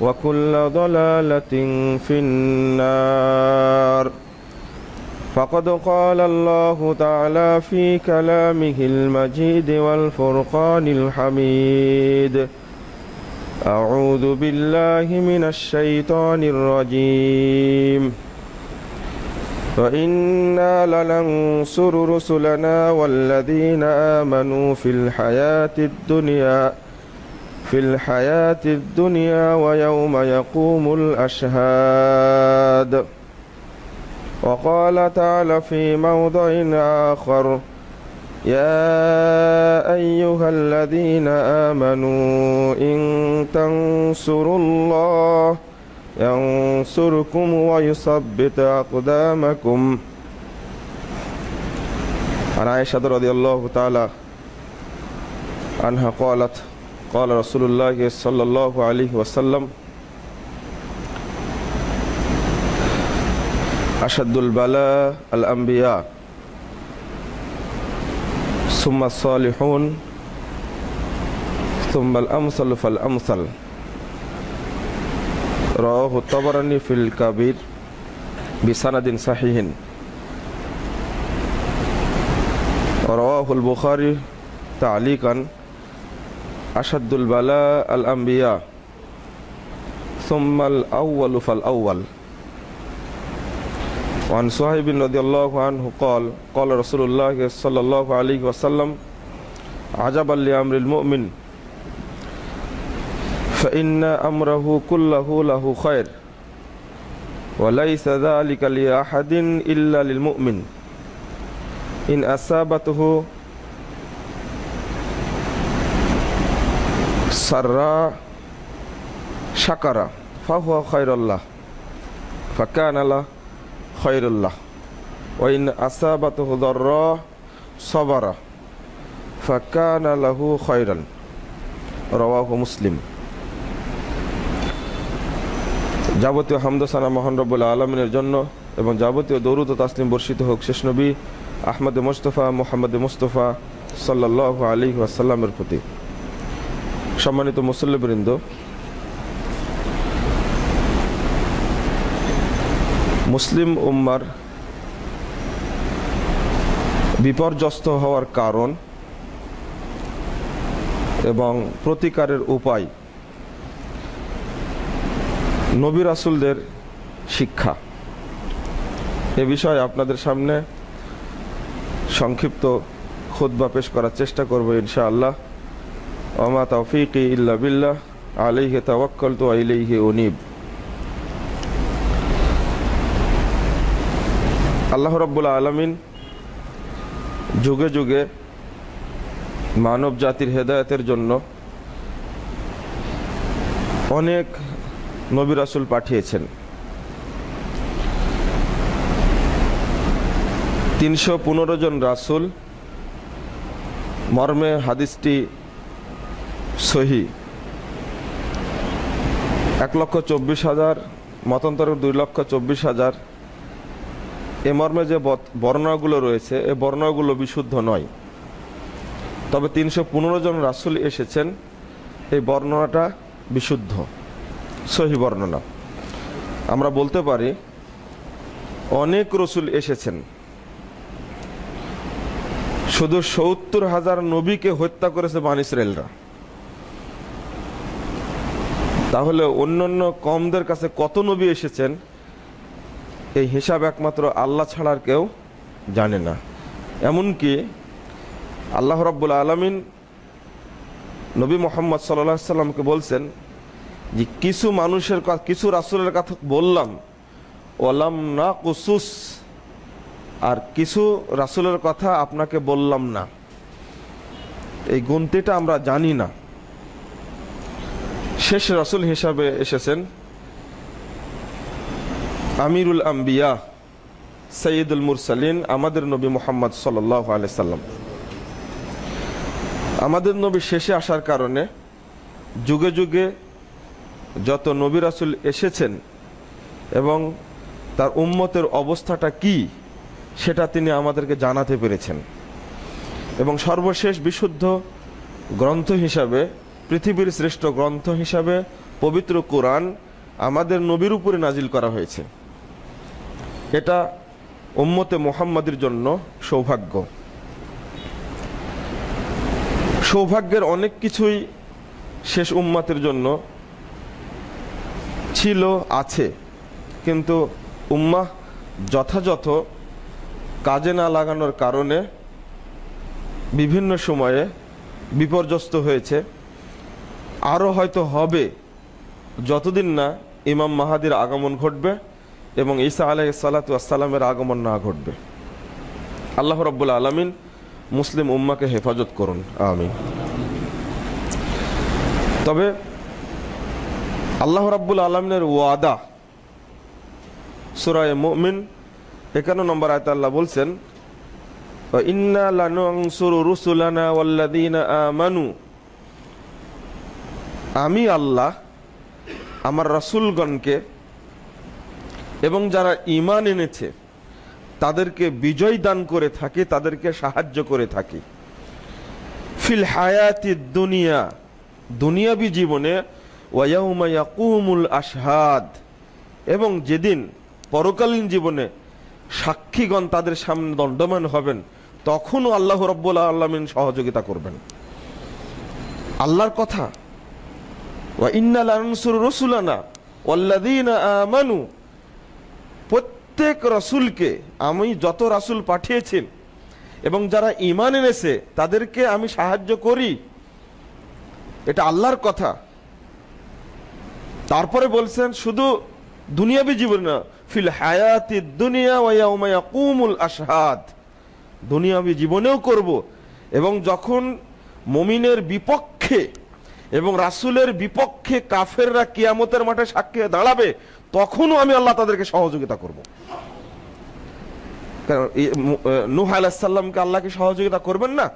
وكل ضلالة في النار. فقد قال الله تعالى في كلامه المجيد والفرقان الحميد. أعوذ بالله من الشيطان الرجيم. وإنا لننصر رسلنا والذين آمنوا في الحياة الدنيا في الحياة الدنيا ويوم يقوم الأشهاد. وقال تعالى في موضع آخر يا أيها الذين آمنوا إن تنصروا الله ينصركم ويثبت أقدامكم. عن عائشة رضي الله تعالى عنها قالت قال رسول الله صلى الله عليه وسلم أشد البلاء الأنبياء ثم الصالحون ثم الأمثل فالأمثل. رواه الطبراني في الكبير بسند صحيح. رواه البخاري تعليقا أشد البلاء الأنبياء ثم الأول فالأول وعن صهيب رضي الله عنه قال قال رسول الله صلى الله عليه وسلم عجبا لأمر المؤمن فإن أمره كله له خير وليس ذلك لأحد إلا للمؤمن إن أصابته সাররা Saqqara সবারা খয়রান মুসলিম। যাবতীয় হামদোসানা মোহন রবুল্লা আলমিনের জন্য এবং যাবতীয় দৌরুদ তাসলিম বর্ষিত হোক শেষ নবী আহমদ মুস্তফা, মোহাম্মদ মুস্তফা সাল্লাহ আলী আসাল্লামের প্রতি। সম্মানিত মুসল্লিবৃন্দ, মুসলিম উম্মার বিপর্যস্ত হওয়ার কারণ এবং প্রতিকারের উপায় নবী রাসুলদের শিক্ষা। এ বিষয়ে আপনাদের সামনে সংক্ষিপ্ত খুদ্া পেশ করার চেষ্টা করব ইনশাআল্লাহ। ওমা তৌফিক ইল্লা বিল্লাহ আলাইহি তাওয়াক্কালতু আলাইহি উনিব আল্লাহ রাব্বুল আলামিন যুগে যুগে মানব জাতির হেদায়তের জন্য অনেক নবী রাসুল পাঠিয়েছেন। তিনশো পনেরো জন রাসুল মর্মে হাদিসটি সহি। এক লক্ষ চব্বিশ হাজার মতান্তর দুই লক্ষ চব্বিশ হাজার। এ মর্মে যে বর্ণনাগুলো রয়েছে, এ বর্ণনাগুলো বিশুদ্ধ নয়। তবে তিনশো পনেরো জন রাসুল এসেছেন, এই বর্ণনাটা বিশুদ্ধ, সহি বর্ণনা। আমরা বলতে পারি, অনেক রসুল এসেছেন। শুধু সত্তর হাজার নবীকে হত্যা করেছে বান তাহলে অন্যান্য কমদের কাছে কত নবী এসেছেন? এই হিসাব একমাত্র আল্লাহ ছাড়ার কেউ জানে না। এমনকি আল্লাহ রাব্বুল আলমিন নবী মোহাম্মদ সাল্লাহ সাল্লামকে বলছেন যে, কিছু মানুষের কিছু রাসুলের কথা বললাম। ওলাম না কুসুস আর কিছু রাসুলের কথা আপনাকে বললাম না। এই গুনতিটা আমরা জানি না। শেষ রাসুল হিসাবে এসেছেন আমিরুল আম্বিয়া সৈয়দুল মুরসালিন, আমাদের নবী মোহাম্মদ সাল্লাহ সাল্লাম। আমাদের নবী শেষে আসার কারণে যুগে যুগে যত নবী রাসুল এসেছেন এবং তার উম্মতের অবস্থাটা কি, সেটা তিনি আমাদেরকে জানাতে পেরেছেন। এবং সর্বশেষ বিশুদ্ধ গ্রন্থ হিসাবে পৃথিবীর শ্রেষ্ঠ গ্রন্থ হিসাবে পবিত্র কোরআন আমাদের নবীর উপরে নাজিল করা হয়েছে। এটা উম্মতে মোহাম্মদের জন্য সৌভাগ্য। সৌভাগ্যের অনেক কিছুই শেষ উম্মাতের জন্য ছিল, আছে। কিন্তু উম্মাহ যথাযথ কাজে না লাগানোর কারণে বিভিন্ন সময়ে বিপর্যস্ত হয়েছে। আরও হয়তো হবে। যতদিন না ইমাম মাহাদির আগমন ঘটবে এবং ঈসা আলাহ সালাতামের আগমন না ঘটবে। আল্লাহ রব্বুল আলমিন মুসলিম উম্মাকে হেফাজত করুন। আমিন। তবে আল্লাহ রাব্বুল আলমিনের ওয়াদা সুরায় মুমিন একান্ন নম্বর আয়ত আল্লাহ বলছেন ইন্না লানুনসুরু রুসুলানা ওয়াল্লাযীনা আমানু আমি আল্লাহ, আমার রাসূলগণকে এবং যারা ঈমান এনেছে, তাদেরকে বিজয় দান করে থাকি, তাদেরকে সাহায্য করে থাকি। ফিল হায়াতি দুনিয়া, দুনিয়াবি জীবনে ওয়াউমা ইয়াকুমুল আশহাদ, এবং যেদিন পরকালীন জীবনে সাক্ষীগণ তাদের সামনে দণ্ডমান হবেন, তখনও আল্লাহ রব্বুল আলমিন সহযোগিতা করবেন। আল্লাহর কথা ওয়া ইন্না লানসুর রসুলানা ওয়াল্লাযীনা আমানু। প্রত্যেক রসুলকে আমি যত রাসুল পাঠিয়েছেন এবং যারা ইমান এনেছে, তাদেরকে আমি সাহায্য করি। এটা আল্লাহর কথা। তারপরে বলছেন, শুধু দুনিয়াবি জীবন না, ফিল হায়াতি দুনিয়া ওয়াউমা ইয়াকুমুল আশহাদ। দুনিয়াবি জীবনেও করব এবং যখন মমিনের বিপক্ষে এবং রাসুলের বিপক্ষে কাফেররা কিয়ামতের মাঠে সাক্ষী দাঁড়াবে, তখনও আমি আল্লাহ তাদেরকে সহযোগিতা করব। কারণ নুহ আলাহিসাল্লামকে আল্লাহকে সহযোগিতা করবেন না?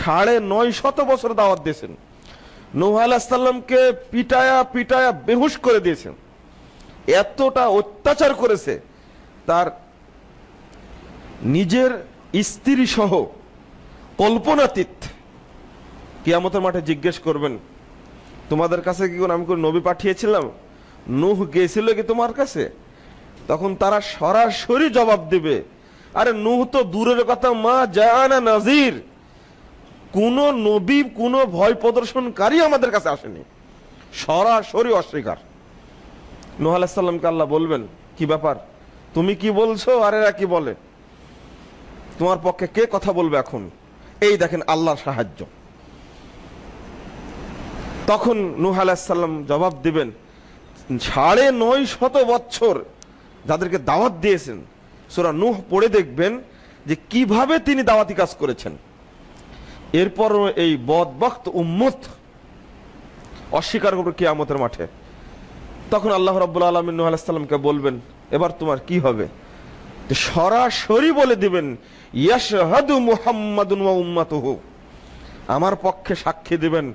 সাড়ে নয় শত বছর দাওয়াত দিয়েছেন। নুহ আলাহিসাল্লামকে পিটায়া পিটায়া বেহুশ করে দিয়েছেন। এতটা অত্যাচার করেছে তার নিজের স্ত্রী সহ কল্পনাতীত কিয়ামতের মাঠে জিজ্ঞেস করবেন, তোমাদের কাছে কি আমি কোন নবী পাঠিয়েছিলাম? নুহ গেছিল কি তোমার কাছে? তখন তারা সরাসরি জবাব দেবে, আরে নুহ তো দূরের কথা, মা জানা নাজির কোন নবী, কোন ভয় প্রদর্শনকারী আমাদের কাছে আসেনি। সরাসরি অস্বীকার। নুহ আলাহিসাল্লামকে আল্লাহ বলবেন, কি ব্যাপার? তুমি কি বলছো? আর এরা কি বলে? তোমার পক্ষে কে কথা বলবে এখন? এই দেখেন আল্লাহর সাহায্য। তখন নুহ আলাহিসাল্লাম জবাব দিবেন, সাড়ে নয় শত বৎসর যাদেরকে দাওয়াত দিয়েছেন, সোরা নুহ পড়ে দেখবেন যে কীভাবে তিনি দাওয়াতি কাজ করেছেন। এরপর এই বদবক্ত উম্মত অস্বীকার করবে কিয়ামতের মাঠে। তখন আল্লাহ রব্বুল আলমিন নুহ আলাহিসাল্লামকে বলবেন, এবার তোমার কি হবে? সরাসরি বলে দিবেন, ইয়াশহাদু মুহাম্মাদুন ওয়া উম্মাতুহু। আমার পক্ষে সাক্ষী দিবেন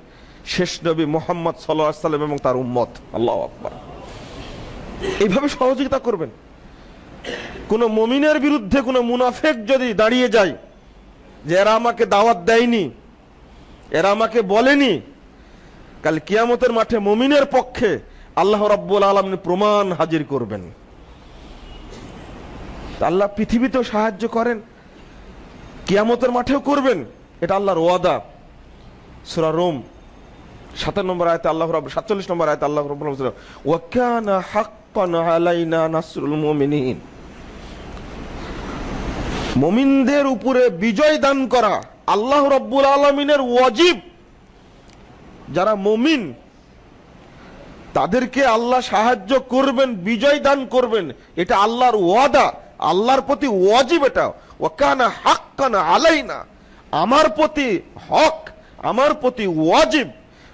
শেষ নবী মোহাম্মদ সাল্লাম এবং তার উম্মত। আল্লাহ আকবর। এইভাবে সহযোগিতা করবেন। কোন মমিনের বিরুদ্ধে কোন মুনাফেক যদি দাঁড়িয়ে যায়, যে এরা আমাকে দাওয়াত দেয়নি, এরা আমাকে বলেনি, কাল কিয়ামতের মাঠে মমিনের পক্ষে আল্লাহ রাব্বুল আলম প্রমাণ হাজির করবেন। আল্লাহ পৃথিবীতেও সাহায্য করেন, কিয়ামতের মাঠেও করবেন, এটা আল্লাহর ওয়াদা। সুরা রোম সাতান্ন নম্বর আয়তে আল্লাহ রাব সাতচল্লিশ নম্বর আয়তে আল্লাহ রাব্বুল আলামিন বলেছেন, ওয়া হাক্কান আলাইনা নাসরুল মুমিনিন। মুমিনদের উপরে বিজয় দান করা আল্লাহ রব্বুল আলমিনের ওয়াজিব। যারা মমিন তাদেরকে আল্লাহ সাহায্য করবেন বিজয় দান করবেন। এটা আল্লাহর ওয়াদা আল্লাহর প্রতি ওয়াজিব এটা। ওয়াকানা হাক্কানা আলাইনা। আমার প্রতি হক আমার প্রতি ওয়াজিব।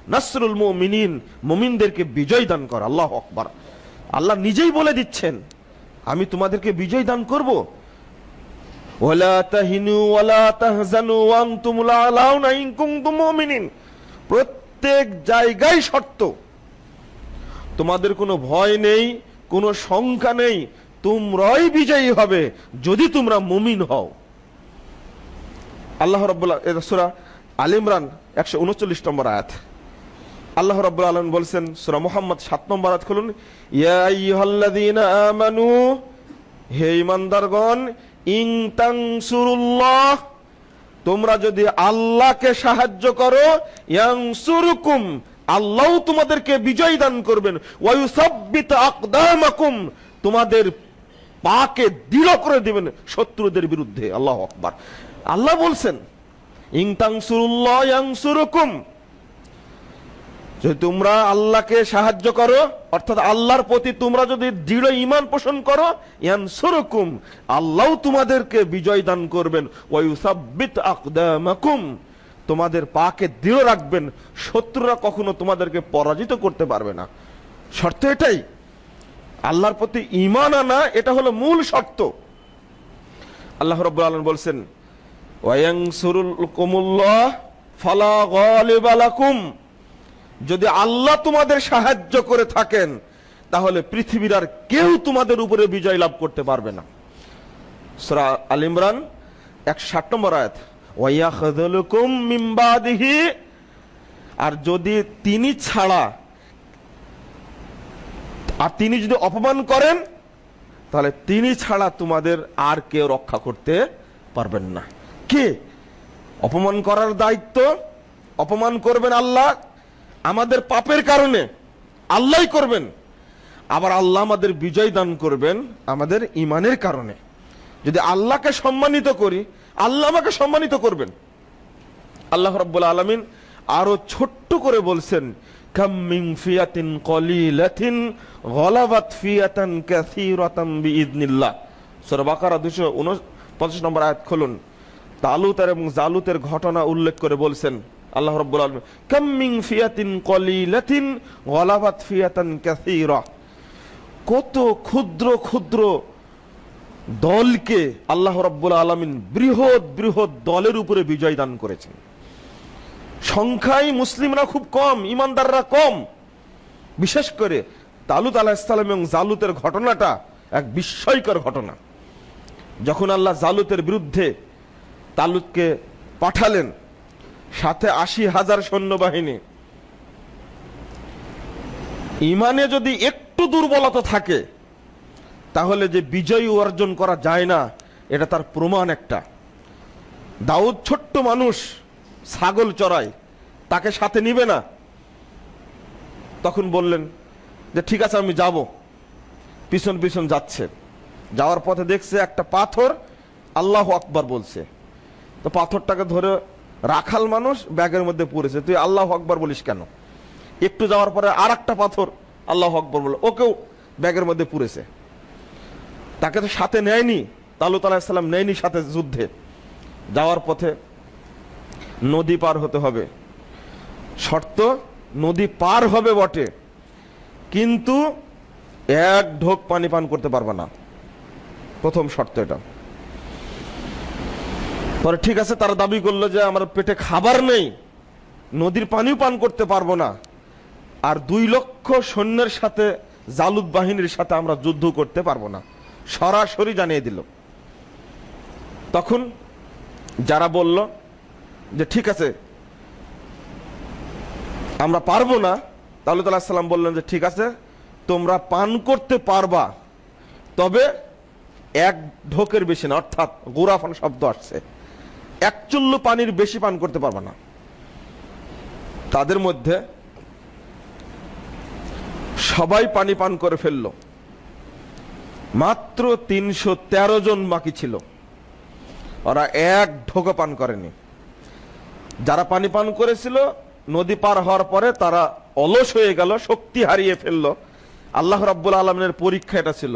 নাসরুল মুমিনিন, মুমিনদেরকে বিজয় দান কর, আল্লাহ আকবার। আল্লাহ নিজেই বলে দিচ্ছেন, আমি তোমাদেরকে বিজয় দান করব। ওয়ালা তাহিনু ওয়ালা তাহজানু ওয়ান্তুম লাআলাউনা ইন কুনতুম মুমিনিন। প্রত্যেক জায়গায় শর্ত। তোমাদের কোনো ভয় নেই, কোনো শঙ্কা নেই, তোমরাই বিজয়ী হবে যদি তোমরা মুমিন হও। আল্লাহ রব্বুল্লাহ সুরা আল একশো উনচল্লিশ নম্বর আয়াত। আল্লাহ রব্বুল আলম বলছেন, সুরা মোহাম্মদ সাত নম্বর আয়াত খুলুন। ইয়া আমানু, হে ইমানদারগণ ইং তানসুরুল্লাহ, তোমরা যদি আল্লাহকে সাহায্য করো, ইয়ানসুরুকুম, আল্লাহ তোমাদেরকে বিজয় দান করবেন। ওয়ায়ুসাব্বিত আকদামাকুম, তোমাদের পাকে দৃঢ় করে দিবেন শত্রুদের বিরুদ্ধে। আল্লাহ আকবার। আল্লাহ বলছেন ইং তানসুরুল্লাহ, ইয়ানসুরুকুম যদি তোমরা আল্লাহকে সাহায্য করো, অর্থাৎ আল্লাহর প্রতি তোমরা যদি দৃঢ় ইমান পোষণ করো ইয়ান সুরকুম আল্লাহ তোমাদেরকে বিজয় দান করবেন। তোমাদের পাকে দৃঢ় রাখবেন। শত্রুরা কখনো তোমাদেরকে পরাজিত করতে পারবে না। শর্ত এটাই, আল্লাহর প্রতি ইমান আনা, এটা হলো মূল শর্ত। আল্লাহ রব্বুল আলম বলছেন, ওয়ায়াংসুরুল কুমুল্লাহ ফালা যদি আল্লাহ তোমাদের সাহায্য করে থাকেন, তাহলে পৃথিবীর আর কেউ তোমাদের উপরে বিজয় লাভ করতে পারবে না। আল ইমরান একশো ষাট নম্বর আর যদি তিনি ছাড়া, আর তিনি যদি অপমান করেন, তাহলে তিনি ছাড়া তোমাদের আর কেউ রক্ষা করতে পারবেন না। কে? অপমান করার দায়িত্ব? অপমান করবেন আল্লাহ? আমাদের পাপের কারণে আল্লাহ করবেন। আবার আল্লাহ আমাদের বিজয় দান করবেন আমাদের ইমানের কারণে। যদি আল্লাহকে সম্মানিত করি, আল্লাহ আমাকে সম্মানিত করবেন। আল্লাহ রব্বুল আলমিন আরও ছোট্ট করে বলছেন কাম্মিং ফিয়াতিন কলিলাতিন গলাবাত ফিয়াতান কাসীরাতাম বিইذনিল্লাহ সূরা বাকারা 259 নম্বর এবং জালুতের ঘটনা উল্লেখ করে বলছেন আল্লাহ রব্বুল আলম কাম্মিং ফিয়াতিন কলিলাতিন গলাবাত ফিয়াতান কাসীরা। কত ক্ষুদ্র ক্ষুদ্র দলকে আল্লাহ রব্বুল আলমিন বৃহৎ বৃহৎ দলের উপরে বিজয় দান করেছেন। সংখ্যায় মুসলিমরা খুব কম, ইমানদাররা কম। বিশেষ করে তালুত আলাহিসাল্লাম এবং জালুতের ঘটনাটা এক বিস্ময়কর ঘটনা। যখন আল্লাহ জালুতের বিরুদ্ধে তালুতকে পাঠালেন সাথে আশি হাজার সৈন্যবাহিনী। ইমানে যদি একটু দুর্বলতা থাকে, তাহলে যে বিজয় অর্জন করা যায় না, এটা তার প্রমাণ একটা। দাউদ ছোট্ট মানুষ, ছাগল চড়ায়, তাকে সাথে নিবে না। তখন বললেন যে, ঠিক আছে, আমি যাব। পিছন পিছন যাচ্ছে। যাওয়ার পথে দেখছে একটা পাথর, আল্লাহ আকবার বলছে। তো পাথরটাকে ধরে রাখাল মানুষ ব্যাগের মধ্যে পড়েছে। তুই আল্লাহ আকবার বলিস কেন? একটু যাওয়ার পরে আর একটা পাথর আল্লাহ আকবর বলে ওকেও ব্যাগের মধ্যে পুড়েছে তাকে তো সাথে নেয়নি তালুত আলাহিসাল্লাম নেয়নি সাথে যুদ্ধে। যাওয়ার পথে নদী পার হতে হবে। শর্ত, নদী পার হবে বটে, কিন্তু এক ঢোক পানি পান করতে পারবে না। প্রথম শর্ত এটা। পরে ঠিক আছে, তারা দাবি করল যে আমার পেটে খাবার নেই, নদীর পানিও পান করতে পারব না। আর দুই লক্ষ সৈন্যের সাথে জালুদ বাহিনীর সাথে আমরা যুদ্ধ করতে পারব না। সরাসরি জানিয়ে দিল। তখন যারা বলল যে ঠিক আছে, আমরা পারব না, তাহলে তাল্লাহ সাল্লাম বললেন যে ঠিক আছে, তোমরা পান করতে পারবা, তবে এক ঢোকের বেশি না, অর্থাৎ গোরাফান শব্দ আসছে। এক চুল্লু পানির বেশি পান করতে পারবে না। তাদের মধ্যে সবাই পানি পান করে ফেলল। মাত্র তিনশো তেরো জন বাকি ছিল। ওরা এক ঢোকা পান করেনি। যারা পানি পান করেছিল, নদী পার হওয়ার পরে তারা অলস হয়ে গেল, শক্তি হারিয়ে ফেলল। আল্লাহ রাব্বুল আলমিনের পরীক্ষা এটা ছিল।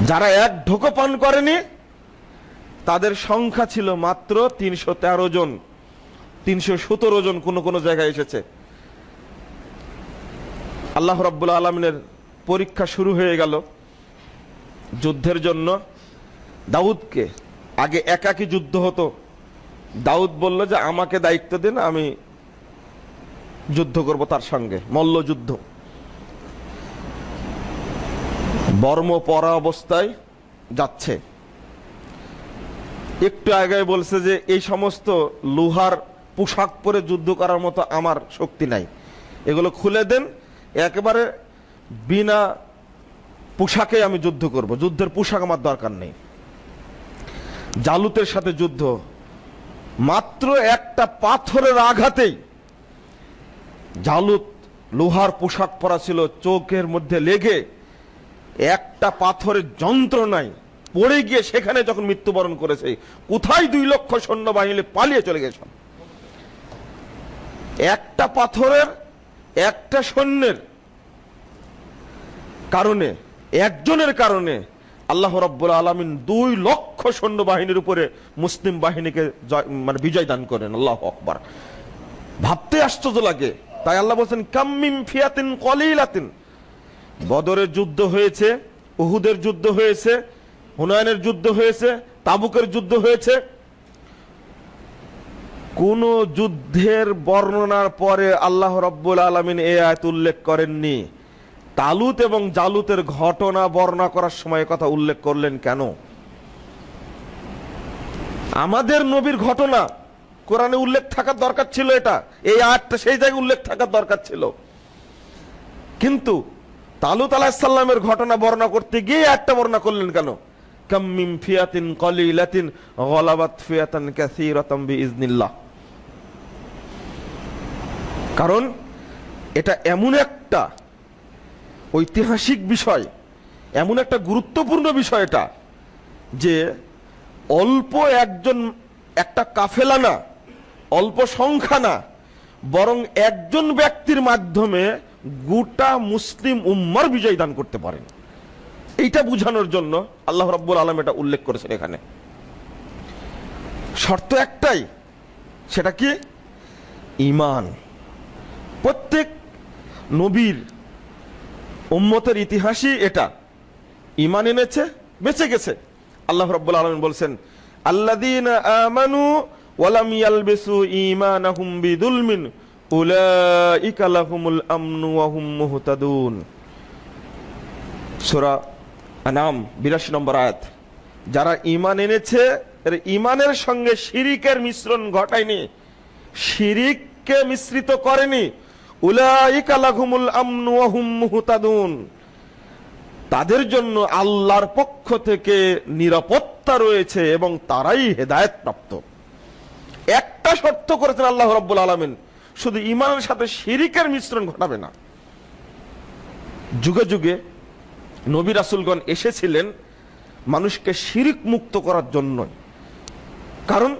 যারা এক ঢোকো পান করেনি তাদের সংখ্যা ছিল মাত্র তিনশো তেরো জন। তিনশো সতেরো জন কোনো কোনো জায়গায় এসেছে। আল্লাহ রাব্বুল আলমিনের পরীক্ষা শুরু হয়ে গেল যুদ্ধের জন্য। দাউদকে আগে একাকি যুদ্ধ হতো। দাউদ বলল যে, আমাকে দায়িত্ব দিন, আমি যুদ্ধ করব তার সঙ্গে, মল্লযুদ্ধ। বর্ম পরা অবস্থায় যাচ্ছে। একটু আগে বলছে যে এই সমস্ত লোহার পোশাক পরে যুদ্ধ করার মতো আমার শক্তি নাই। এগুলো খুলে দেন, একেবারে বিনা পোশাকে আমি যুদ্ধ করব। যুদ্ধের পোশাক আমার দরকার নেই। জালুতের সাথে যুদ্ধ। মাত্র একটা পাথরের আঘাতেই জালুত লোহার পোশাক পরা ছিল, চোখের মধ্যে লেগে একটা পাথরের যন্ত্রণায় পড়ে গিয়ে সেখানে যখন মৃত্যুবরণ করেছে, কোথায় দুই লক্ষ সৈন্যবাহিনী পালিয়ে চলে গেছে? একটা পাথরের, একটা সৈন্যের কারণে, একজনের কারণে আল্লাহ রব্বুল আলমিন দুই লক্ষ সৈন্যবাহিনীর উপরে মুসলিম বাহিনীকে মানে বিজয় দান করেন। আল্লাহ আকবর। ভাবতে আশ্চর্য লাগে। তাই আল্লাহ বলছেন কাম্মিম ফিয়াতিন কলিলাতিন। বদরের যুদ্ধ হয়েছে, উহুদের যুদ্ধ হয়েছে হুনায়নের যুদ্ধ হয়েছে, তাবুকের যুদ্ধ হয়েছে। কোন যুদ্ধের বর্ণনার পরে আল্লাহ রব্বুল আলমিন এ আয়ত উল্লেখ করেননি। তালুত এবং জালুতের ঘটনা বর্ণনা করার সময় কথা উল্লেখ করলেন কেন? আমাদের নবীর ঘটনা, কোরআনে উল্লেখ থাকার দরকার ছিল এটা। এই আটটা সেই জায়গায় উল্লেখ থাকার দরকার ছিল। কিন্তু তালুত আলাহিসাল্লামের ঘটনা বর্ণনা করতে গিয়ে একটা বর্ণনা করলেন কেন? ফিয়াতিন কারণ এটা এমন একটা ঐতিহাসিক বিষয়, এমন একটা গুরুত্বপূর্ণ বিষয় এটা যে অল্প একজন একটা কাফেলা না, অল্প সংখ্যা না, বরং একজন ব্যক্তির মাধ্যমে গোটা মুসলিম উম্মার বিজয় দান করতে পারেন। এইটা বুঝানোর জন্য আল্লাহ রব্বুল আলম এটা উল্লেখ করেছেন এখানে। শর্ত একটাই, সেটা কি? ইমান প্রত্যেক নবীর উম্মতের ইতিহাসই এটা। ইমান এনেছে, বেঁচে গেছে। আল্লাহ রব্বুল আলম বলছেন আল্লাদিন আমানু ওয়ালাম আমনু ওয়া মুহতাদুন। সূরা আনাম 82 নম্বর আয়াত। যারা ঈমান এনেছে, এর ঈমানের সঙ্গে শিরিকের মিশ্রণ ঘটায়নি। শিরিককে মিশ্রিত করেনি। তাদের জন্য আল্লাহর পক্ষ থেকে নিরাপত্তা রয়েছে এবং তারাই হেদায়েত প্রাপ্ত একটা শর্ত করেছেন আল্লাহ রব্বুল আলমিন, শুধু ইমানের সাথে শিরিকের মিশ্রণ ঘটাবে না। যুগে যুগে নবী রাসুলগণ এসেছিলেন মানুষকে শিরিক মুক্ত করার জন্য কারণ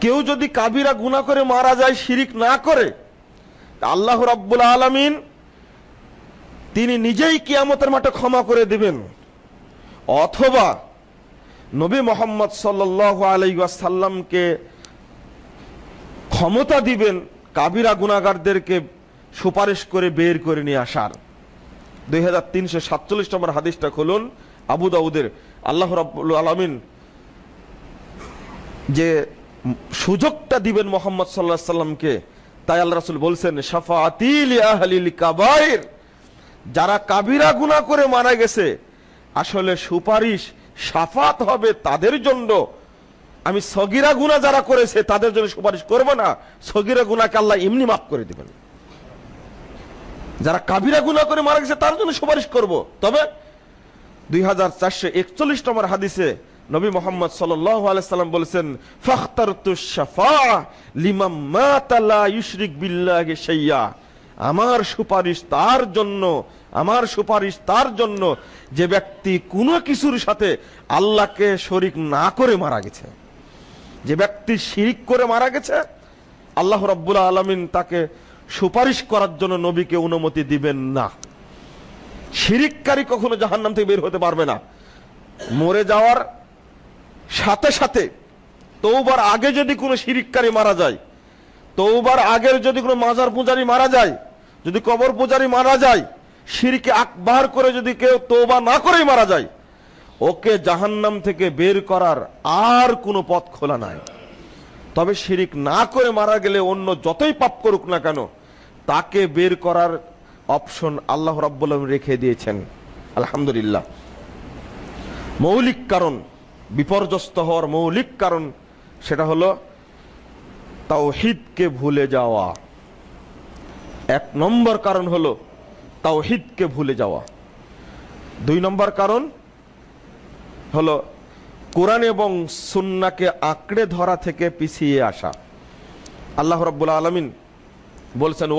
কেউ যদি কাবিরা গুণা করে মারা যায়, শিরিক না করে আল্লাহ রব্বুল আলমিন তিনি নিজেই কিয়ামতের মাঠে ক্ষমা করে দিবেন। অথবা নবী মোহাম্মদ সাল্লাহ আলাইসাল্লামকে ক্ষমতা দিবেন কাবিরা গুনাগারদেরকে সুপারিশ করে বের করে নিয়ে আসার। দুই হাজার তিনশো সাতচল্লিশ নম্বর হাদিসটা খুলুন। আবু দাউদের আল্লাহ আলমিন যে সুযোগটা দিবেন মোহাম্মদ সাল্লামকে, তাই আল্লাহ রাসুল বলছেন কাবাইর। যারা কাবিরা গুণা করে মারা গেছে, আসলে সুপারিশ সাফাত হবে তাদের জন্য। আমি সগিরা গুণা যারা করেছে, তাদের জন্য সুপারিশ করব না। সগিরা গুণাকে আল্লাহ এমনি মাফ করে দিবেন। যারা কাবিরা গুণা করে মারা গেছে, তার জন্য সুপারিশ করব। তবে দুই হাজার চারশো একচল্লিশ নম্বর হাদিসে নবী মোহাম্মদ সাল্লাম বলেছেন আমার সুপারিশ তার জন্য, আমার সুপারিশ তার জন্য যে ব্যক্তি কোনো কিছুর সাথে আল্লাহকে শরিক না করে মারা গেছে, যে ব্যক্তি শিরিক করে মারা গেছে, আল্লাহ রব্বুল আলমিন তাকে সুপারিশ করার জন্য নবীকে অনুমতি দিবেন না। শিরিককারী কখনো জাহান্নাম থেকে বের হতে পারবে না। মরে যাওয়ার সাথে সাথে তৌবার আগে যদি কোনো শিরিককারী মারা যায় তৌবার আগের যদি কোনো মাজার পূজারি মারা যায়, যদি কবর পূজারি মারা যায়, শিরকে আকবার করে যদি কেউ তৌবা না করেই মারা যায়, ওকে জাহান্নাম থেকে বের করার আর কোনো পথ খোলা নাই। তবে শিরিক না করে মারা গেলে অন্য যতই পাপ করুক না কেন, তাকে বের করার অপশন আল্লাহ রাব্বুল রেখে দিয়েছেন। আলহামদুলিল্লাহ। মৌলিক কারণ, বিপর্যস্ত হওয়ার মৌলিক কারণ সেটা হলো তাওহিদকে ভুলে যাওয়া। এক নম্বর কারণ হলো তাওহিদকে ভুলে যাওয়া। দুই নম্বর কারণ হলো কোরআন এবং সুন্নাকে আঁকড়ে ধরা থেকে পিছিয়ে আসা। আল্লাহ রাব্বুল আলামিন বলছেন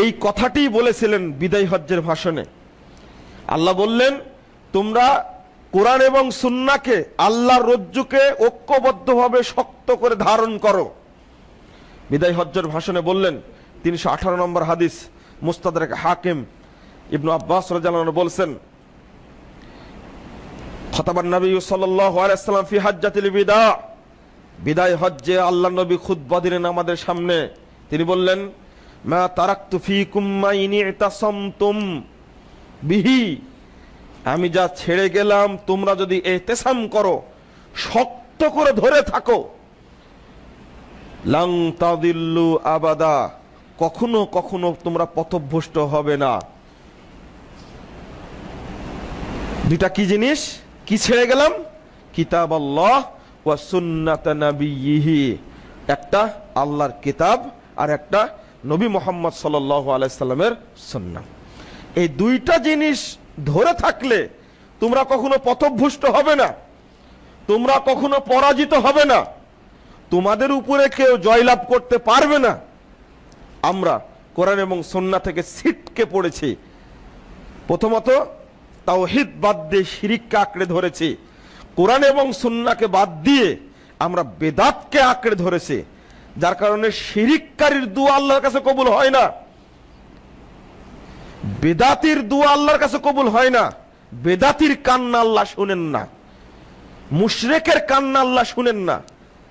এই কথাটি বলেছিলেন বিদায় হজ্জের ভাষণে। আল্লাহ বললেন, তোমরা কোরআন এবং সুন্নাকে আল্লাহর রজ্জুকে ঐক্যবদ্ধভাবে শক্ত করে ধারণ করো। বিদায় হজ্জের ভাষণে বললেন, তিনশো আঠারো নম্বর হাদিস মুস্তাদ হাকিম ইবনু আব্বাস বলছেন ফি বিদায় হজ্জে আল্লাহ নবী আমাদের সামনে। তিনি বললেন, মা তারাকতু ফিকুম মা ইনি বিহি। আমি যা ছেড়ে গেলাম, তোমরা যদি এতেসাম করো, শক্ত করে ধরে থাকো। লাং তাদিল্লু আবাদা। কখনো কখনো তোমরা পথভ্রষ্ট হবে না। দুইটা কি জিনিস? কি ছেড়ে গেলাম? কিতাব আল্লাহ ওয়া সুন্নাত নবিয়িহি। একটা আল্লাহর কিতাব আর একটা নবী মোহাম্মদ সাল্লাল্লাহু আলাইহি সাল্লামের সুন্নাহ। এই দুইটা জিনিস ধরে থাকলে তোমরা কখনো পথভ্রষ্ট হবে না। তোমরা কখনো পরাজিত হবে না। তোমাদের উপরে কেউ জয়লাভ করতে পারবে না। আমরা কোরআন এবং সন্না থেকে সিটকে পড়েছি। প্রথমত তাওহিদ বাদ দিয়ে শিরিককে আঁকড়ে ধরেছি। কোরআন এবং সুন্নাকে বাদ দিয়ে আমরা বেদাতকে আঁকড়ে ধরেছি। যার কারণে শিরিককারীর দু আল্লাহর কাছে কবুল হয় না। বেদাতির দোয়া আল্লাহর কাছে কবুল হয় না। বেদাতির কান্না আল্লাহ শুনেন না। মুশরেকের কান্না আল্লাহ শুনেন না।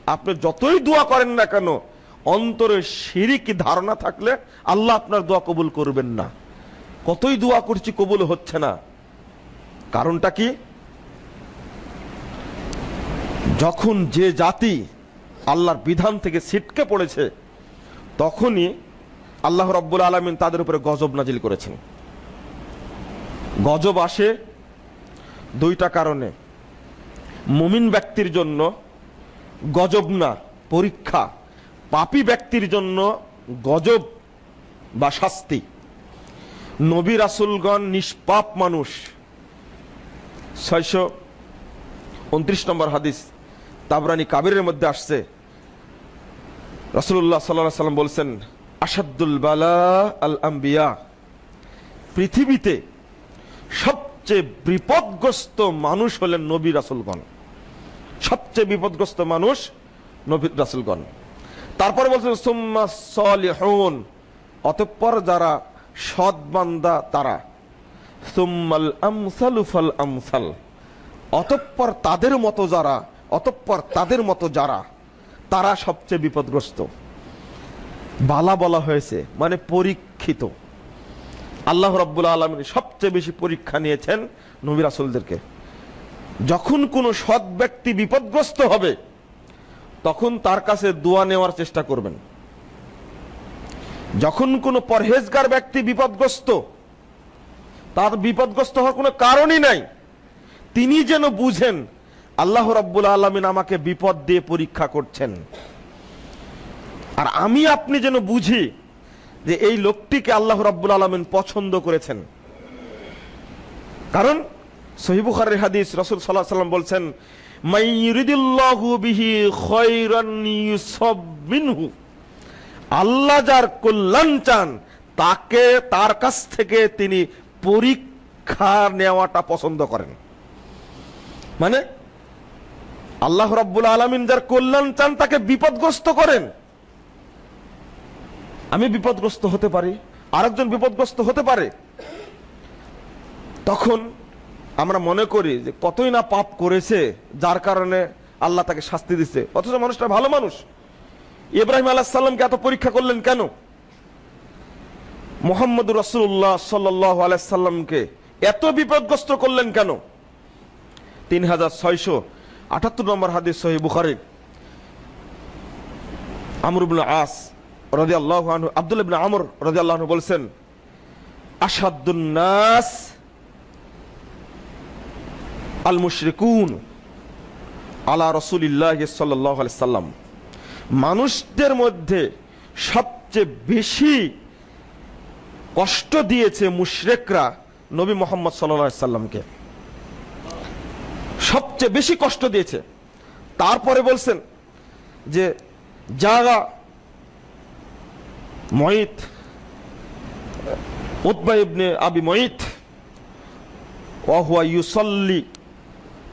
আপনি যতই দোয়া করেন না কেন, অন্তরে শিরিক ধারণা থাকলে আল্লাহ আপনার দোয়া কবুল করবেন না। কতই দোয়া করছি কবুল হচ্ছে না। কারণটা কি? যখন যে জাতি আল্লাহর বিধান থেকে ছিটকে পড়েছে, তখনই আল্লাহ রব্বুল আলমিন তাদের উপরে গজব নাজিল করেছেন। গজব আসে দুইটা কারণে। মুমিন ব্যক্তির জন্য গজব না, পরীক্ষা। পাপি ব্যক্তির জন্য গজব বা শাস্তি। নবী রাসুলগণ নিষ্পাপ মানুষ। ছয়শো উনত্রিশ নম্বর হাদিস তাবরানি কাবিরের মধ্যে আসছে। রসুল্লাহ সাল্লাহ সাল্লাম বলছেন আসাদুল বালা আল আম্বিয়া। পৃথিবীতে সবচেয়ে বিপদগ্রস্ত মানুষ হলেন নবী রাসুলগণ। সবচেয়ে বিপদগ্রস্ত মানুষ নবী রাসুলগণ। তারপরে বলছেন, সুম্মা সলিহুন। অতঃপর যারা সৎ বান্দা তারা। অতঃপর তাদের মতো যারা, অতঃপর তাদের মতো যারা, তারা সবচেয়ে বিপদগ্রস্ত। বালা বলা হয়েছে মানে পরীক্ষিত। আল্লাহ রব্বুল আলমিন সবচেয়ে বেশি পরীক্ষা নিয়েছেন নবী রাসুলদেরকে। যখন কোনো সৎ ব্যক্তি বিপদগ্রস্ত হবে, তখন তার কাছে দোয়া নেওয়ার চেষ্টা করবেন। যখন কোনো পরহেজগার ব্যক্তি বিপদগ্রস্ত তার বিপদগ্রস্ত হওয়ার কোনো কারণই নাই। তিনি যেন বুঝেন, আল্লাহ রব্বুল আলমিন আমাকে বিপদ দিয়ে পরীক্ষা করছেন। আর আমি আপনি যেন বুঝি যে এই লোকটিকে আল্লাহ রব্বুল আলমিন পছন্দ করেছেন। কারণ সহিবুখার হাদিস রসুল সাল্লাহ সাল্লাম বলছেন আল্লাহ যার কল্যাণ চান, তাকে, তার কাছ থেকে তিনি পরীক্ষা নেওয়াটা পছন্দ করেন। মানে আল্লাহ রব্বুল আলমিন যার কল্যাণ চান, তাকে বিপদগ্রস্ত করেন। আমি বিপদগ্রস্ত হতে পারি, আরেকজন বিপদগ্রস্ত হতে পারে। তখন আমরা মনে করি যে, কতই না পাপ করেছে, যার কারণে আল্লাহ তাকে শাস্তি দিচ্ছে অথচ মানুষটা ভালো মানুষ। ইব্রাহিম আল্লাহ সাল্লামকে এত পরীক্ষা করলেন কেন? মোহাম্মদ রসুল্লাহ সাল্লাহ আলাইসাল্লামকে এত বিপদগ্রস্ত করলেন কেন? তিন হাজার ছয়শো আটাত্তর নম্বর হাদিস সহি বুখারি আমরুবুল আস রাজি আল্লাহ আব্দুল আমর রাজি আল্লাহ বলছেন আসাদুন্নাস আল মুশরিকুন আলা রসুলিল্লাহ সাল্লাহ সাল্লাম। মানুষদের মধ্যে সবচেয়ে বেশি কষ্ট দিয়েছে মুশরেকরা নবী মোহাম্মদ সাল্লা সাল্লামকে। সবচেয়ে বেশি কষ্ট দিয়েছে। তারপরে বলছেন যে জাগা মহিত ইবনে আবি মহিত ওয়াহুয়া ইউসল্লি,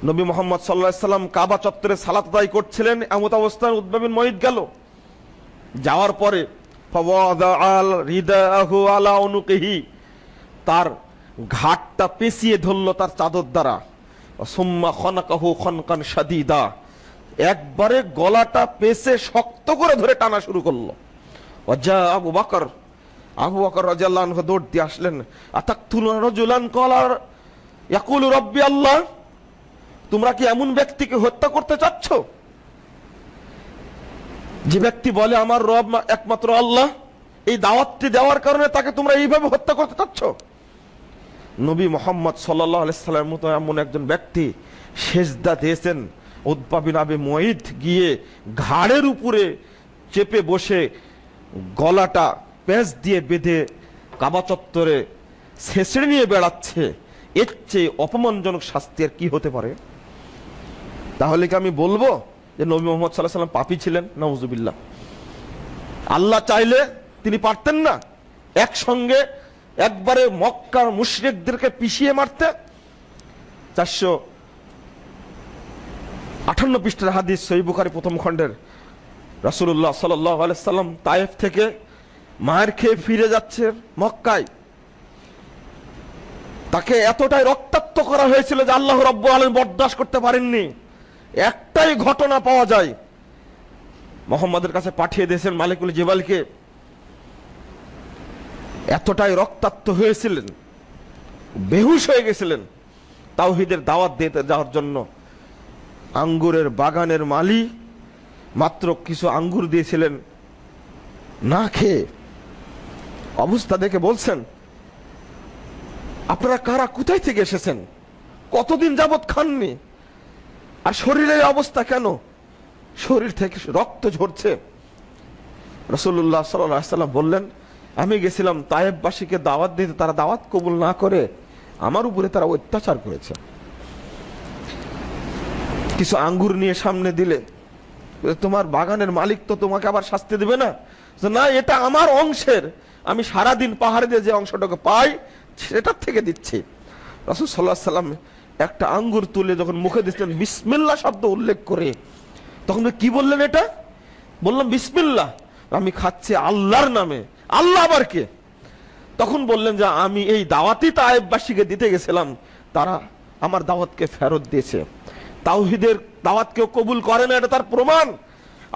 নবী মোহাম্মদ সাল্লাহ সাল্লাম কাবা চত্বরে সালাত করছিলেন, এমত অবস্থান উদ্বাবিন মহিত গেল। যাওয়ার পরে তার ঘাটটা পেঁচিয়ে ধরল তার চাদর দ্বারা। সোম্মা খনাকাহু খনকান সাদিদা একবারে গলাটা পেছে শক্ত করে ধরে টানা শুরু করল। অজা আবু বাকর আবু বাকর রাজিয়াল্লাহ দৌড় দিয়ে আসলেন কলার আল্লাহ, তোমরা কি এমন ব্যক্তিকে হত্যা করতে চাচ্ছ? যে ব্যক্তি বলে আমার রব একমাত্র আল্লাহ, এই দাওয়াতটি দেওয়ার কারণে তাকে তোমরা এইভাবে হত্যা করতে চাচ্ছ? নবী মোহাম্মদ সাল্লাম মতো এমন একজন ব্যক্তি সেজদা দিয়েছেন। উদ্পাবিন আবে মহিদ গিয়ে ঘাড়ের উপরে চেপে বসে গলাটা পেঁচ দিয়ে বেঁধে কাবা চত্বরে শেষে নিয়ে বেড়াচ্ছে। এর চেয়ে অপমানজনক শাস্তি আর কি হতে পারে? তাহলে কি আমি বলব? যে নবী মোহাম্মদ সাল্লাহ সাল্লাম পাপি ছিলেন নজুবিল্লা আল্লাহ চাইলে তিনি পারতেন না একসঙ্গে একবারে মক্কার মুশরিকদেরকে পিছিয়ে মারতে। চারশো আঠান্ন পৃষ্ঠের হাদিস সই বুখারি প্রথম খণ্ডের। রাসুল্লাহ সাল্লাম তায়েফ থেকে মায়ের খেয়ে ফিরে যাচ্ছে মক্কায়। তাকে এতটাই রক্তাক্ত করা হয়েছিল যে আল্লাহ রব্বু আলম বরদাস্ত করতে পারেননি। একটাই ঘটনা পাওয়া যায়। মোহাম্মদের কাছে পাঠিয়ে দিয়েছেন মালিকুল জিবালকে। এতটাই রক্তাক্ত হয়েছিলেন, বেহুশ হয়ে গেছিলেন তাওহিদের দাওয়াত দিতে যাওয়ার জন্য। আঙ্গুরের বাগানের মালি মাত্র কিছু আঙ্গুর দিয়েছিলেন। না খেয়ে অবস্থা দেখে বলছেন, আপনারা কারা? কোথায় থেকে এসেছেন? কতদিন যাবৎ খাননি? আর শরীরের অবস্থা কেন? শরীর থেকে রক্ত ঝরছে। রসুল্লাহ সাল্লাম বললেন, আমি গেছিলাম তায়েববাসীকে দাওয়াত দিতে, তারা দাওয়াত কবুল না করে আমার উপরে তারা অত্যাচার করেছে। কিছু আঙ্গুর নিয়ে সামনে দিলে তোমার বাগানের মালিক তো তোমাকে আবার শাস্তি দেবে না? না, এটা আমার অংশের। আমি সারাদিন পাহাড়ে দিয়ে যে অংশটাকে পাই, সেটার থেকে দিচ্ছি। রসুল সাল্লাহ সাল্লাম একটা আঙ্গুর তুলে যখন মুখে দিচ্ছিলেন বিসমিল্লা শব্দ উল্লেখ করে, তখন কি বললেন এটা? বললাম বিসমিল্লা আমি খাচ্ছি আল্লাহর নামে। আল্লাহ আবার কে? তখন বললেন যে, আমি এই দাওয়াতি তায়েববাসীকে দিতে গেছিলাম। তারা আমার দাওয়াতকে ফেরত দিয়েছে। তাওহিদের দাওয়াতকেও কবুল করে না, এটা তার প্রমাণ।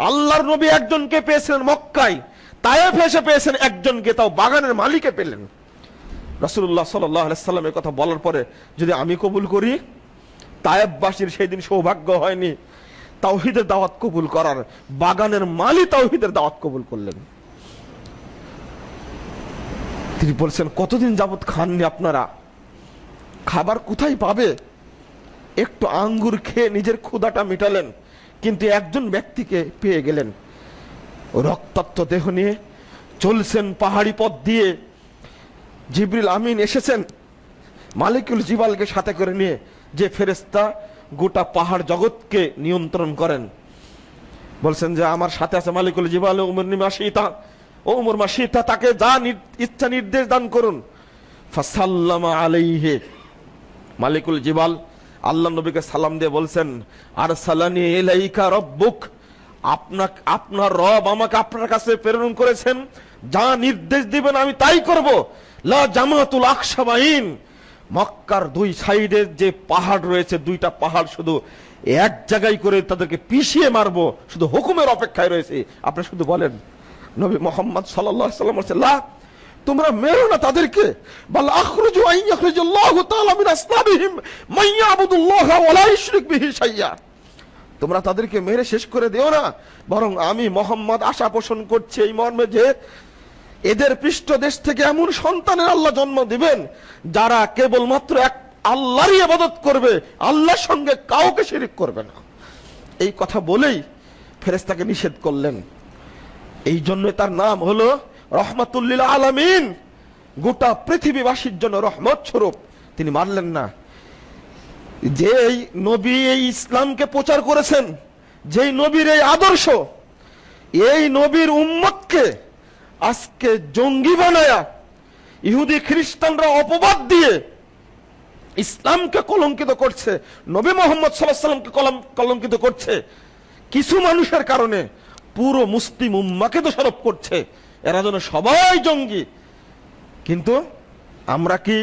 আল্লাহর নবী একজনকে পেয়েছিলেন মক্কায়। তায়েফ এসে পেয়েছেন একজনকে, তাও বাগানের মালিকে পেলেন। রসুল্লাহ সাল্লাম কথা বলার পরে যদি আমি কবুল করি, তায়েববাসীর সেই দিন সৌভাগ্য হয়নি। তাওহিদের দাওয়াত কবুল করার, বাগানের মালি তাওহিদের দাওয়াত কবুল করলেন। তিনি বলছেন, কতদিন যাবত খাননি আপনারা? খাবার কোথায় পাবে? একটু আঙ্গুর খেয়ে নিজের ক্ষুদাটা মিটালেন, কিন্তু একজন ব্যক্তিকে পেয়ে গেলেন। রক্তাক্ত দেহ নিয়ে চলছেন পাহাড়ি পথ দিয়ে। জিবরিল আমিন এসেছেন মালিকুল জিবালকে সাথে করে নিয়ে যে ফেরেস্তা গোটা পাহাড় জগৎকে নিয়ন্ত্রণ করেন। বলছেন যে, আমার সাথে আছে মালিকুল জিবাল উমর নিমাসিতা ও উমর মাসিতা তাকে যা ইচ্ছা নির্দেশ দান করুন। ফাসাল্লামা আলাইহে। মালিকুল জিবাল আল্লাহ নবীকে সালাম দিয়ে বলছেন আর সালানি এলাইকা রব্বুক। আপনাকে আপনার রব আমাকে আপনার কাছে প্রেরণ করেছেন। যা নির্দেশ দিবেন আমি তাই করব। লা জামাতুল আকসাবাইন মক্কার দুই সাইডে যে পাহাড় রয়েছে, দুইটা পাহাড় শুধু এক জায়গায় করে তাদেরকে পিষিয়ে মারবো, শুধু হুকুমের অপেক্ষায় রয়েছে। আপনি শুধু বলেন, নবী মোহাম্মদ সাল্লাম লা, তোমরা মেরো না তাদেরকে। তোমরা তাদেরকে মেরে শেষ করে দিও না, বরং আমি মোহাম্মদ আশা পোষণ করছি এই মর্মে যে এদের পৃষ্ঠদেশ থেকে এমন সন্তানের আল্লাহ জন্ম দিবেন, যারা কেবলমাত্র এক আল্লাহরই ইবাদত করবে, আল্লাহর সঙ্গে কাউকে শিরিক করবে না। এই কথা বলেই ফেরেশতাকে নিষেধ করলেন। এই জন্য তার নাম হলো রহমাতুল্লিল আলামিন। গোটা পৃথিবীবাসীর জন্য রহমত স্বরূপ। তিনি মানলেন না। যে এই নবী এই ইসলামকে প্রচার করেছেন, যেই নবীর এই আদর্শ, এই নবীর উম্মতকে আজকে জঙ্গি বানায়া ইহুদি খ্রিস্টানরা অপবাদ দিয়ে ইসলামকে কলঙ্কিত করছে, নবী মোহাম্মদ সাল্লাহ সাল্লামকে কলম, কলঙ্কিত করছে। কিছু মানুষের কারণে পুরো মুসলিম উম্মাকে দোষারোপ করছে। এরা যেন সবাই জঙ্গি। কিন্তু আমরা কি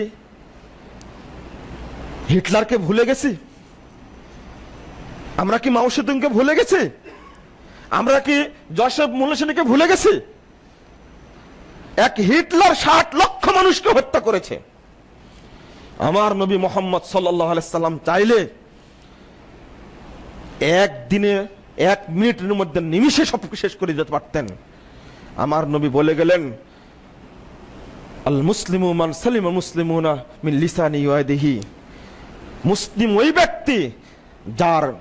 হিটলারকে ভুলে গেছি? আমরা কি মাউসেদুংকে ভুলে গেছি? আমরা কি জসেফ মুলসেনকে ভুলে গেছি? এক হিটলার ষাট লক্ষ মানুষকে হত্যা করেছে। আমার নবী মোহাম্মদ সাল্লাম চাইলে একদিনে এক মিনিটের মধ্যে নিমিষে সব শেষ করে যেতে পারতেন। আমার নবী বলে গেলেন, আল মুসলিমু সালিম ওয়াদিহি মুসলিম ওই ব্যক্তি যার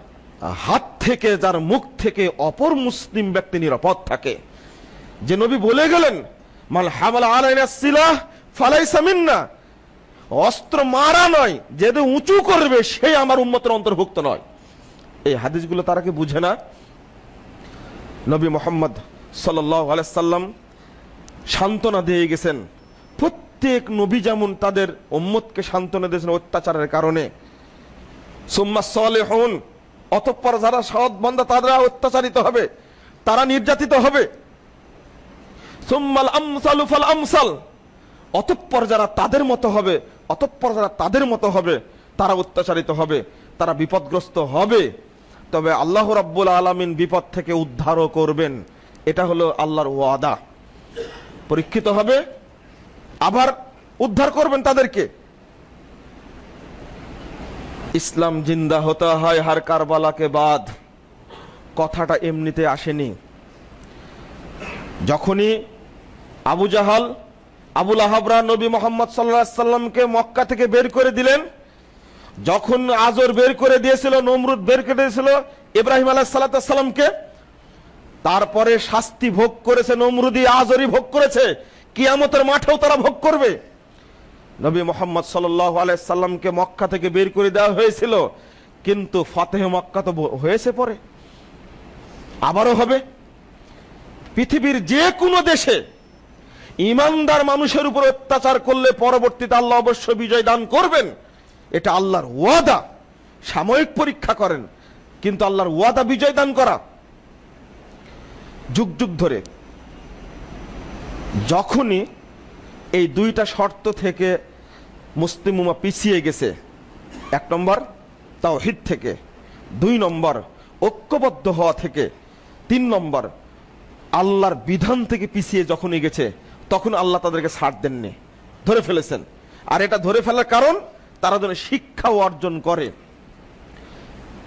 হাত থেকে, যার মুখ থেকে অপর মুসলিম ব্যক্তি নিরাপদ থাকে। যে নবী বলে গেলেন মাল হামাল আলাইনা সিলাহ ফালাইসা মিন্না। অস্ত্র মারা নয় যেটা উঁচু করবে, সেই আমার উন্মতের অন্তর্ভুক্ত নয়। এই হাদিসগুলো তারা কি বুঝে না? নবী মোহাম্মদ সাল্লাম সান্ত্বনা দিয়ে গেছেন। প্রত্যেক নবী যেমন তাদের উম্মতকে সান্ত্বনা দিয়েছেন অত্যাচারের কারণে, সুম্মা সালেহুন, অতঃপর যারা সৎ বন্ধা তারা অত্যাচারিত হবে, তারা নির্যাতিত হবে। আমসালু ফাল অতঃপর যারা তাদের মতো হবে, অতঃপর যারা তাদের মতো হবে, তারা অত্যাচারিত হবে, তারা বিপদগ্রস্ত হবে। তবে আল্লাহ রাব্বুল আলামিন বিপদ থেকে উদ্ধারও করবেন। এটা হলো আল্লাহর ওয়াদা। পরীক্ষিত হবে, আবার উদ্ধার করবেন তাদেরকে। ইসলাম জিন্দা হতে হয় হার কারবালাকে বাদ। কথাটা এমনিতে আসেনি। যখনই আবু জাহাল, আবুল আহাবরা নবী মোহাম্মদ সাল্লাহ সাল্লামকে মক্কা থেকে বের করে দিলেন। যখন আজর বের করে দিয়েছিল, নমরুদ বের করে দিয়েছিল, ইব্রাহিম আলাহ সাল্লামকে তারপরে শাস্তি ভোগ করেছে নমরুদি আজরই ভোগ করেছে। কিয়ামতের মাঠেও তারা ভোগ করবে। নবী মোহাম্মদ সাল্লাহ আলাইসাল্লামকে মক্কা থেকে বের করে দেওয়া হয়েছিল, কিন্তু ফাতেহ মক্কা তো হয়েছে পরে। আবারও হবে। পৃথিবীর যে কোনো দেশে ইমানদার মানুষের উপর অত্যাচার করলে পরবর্তীতে আল্লাহ অবশ্য বিজয় দান করবেন। এটা আল্লাহর ওয়াদা। সাময়িক পরীক্ষা করেন, কিন্তু আল্লাহর ওয়াদা বিজয় দান করা। যুগ যুগ ধরে যখনই এই দুইটা শর্ত থেকে মুসলিম উমা পিছিয়ে গেছে, এক নম্বর তাও হিত থেকে, দুই নম্বর ঐক্যবদ্ধ হওয়া থেকে, তিন নম্বর আল্লাহর বিধান থেকে পিছিয়ে যখনই গেছে তখন আল্লাহ তাদেরকে ছাড় দেননি। ধরে ফেলেছেন। আর এটা ধরে ফেলার কারণ, তারা যেন শিক্ষা অর্জন করে।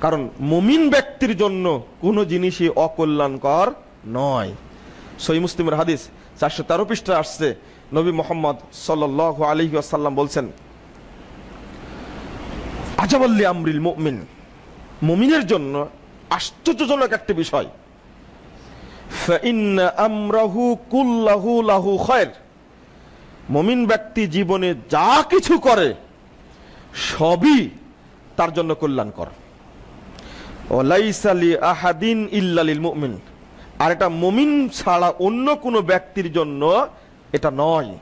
কারণ মুমিন ব্যক্তির জন্য কোনো জিনিসই অকল্যাণকর নয়। সই মুসলিমের হাদিস চারশো তেরো পৃষ্ঠা আসছে। নবী মোহাম্মদ সাল আলী আসাল্লাম বলছেন, আজাবাল্লি আমরিল মুমিন। মুমিনের জন্য আশ্চর্যজনক একটি বিষয়। মমিন ব্যক্তি জীবনে যা কিছু করে, সবই তার জন্য কল্যাণকর। আহাদিন মুমিন। আর এটা মমিন ছাড়া অন্য কোনো ব্যক্তির জন্য এটা নয়।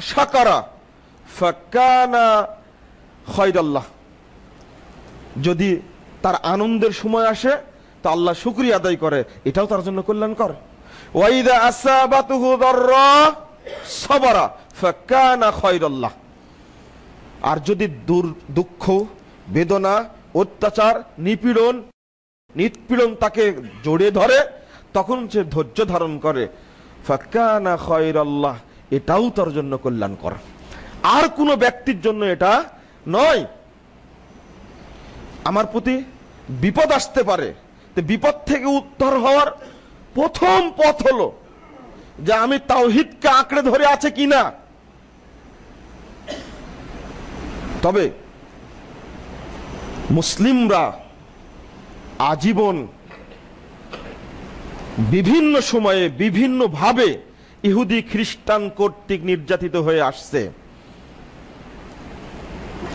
শাকারা, ফাকানা যদি তার আনন্দের সময় আসে তা আল্লাহ শুক্রিয়া আদায় করে, এটাও তার জন্য কল্যাণকর। ওয়াইদা আর যদি দুঃখ, বেদনা, অত্যাচার, নিপীড়ন নিপীড়ন তাকে জড়ে ধরে, তখন সে ধৈর্য ধারণ করে। ফাকানা খয়রাল্লাহ, এটাও তার জন্য কল্যাণকর। আর কোন ব্যক্তির জন্য এটা নয়। আমার প্রতি বিপদ আসতে পারে। বিপদ থেকে উত্তর হওয়ার প্রথম পথ হলো যে আমি তাওহিদকে আঁকড়ে ধরে আছে কিনা। তবে মুসলিমরা আজীবন বিভিন্ন সময়ে বিভিন্ন ভাবে ইহুদি খ্রিস্টান কর্তৃক নির্যাতিত হয়ে আসছে।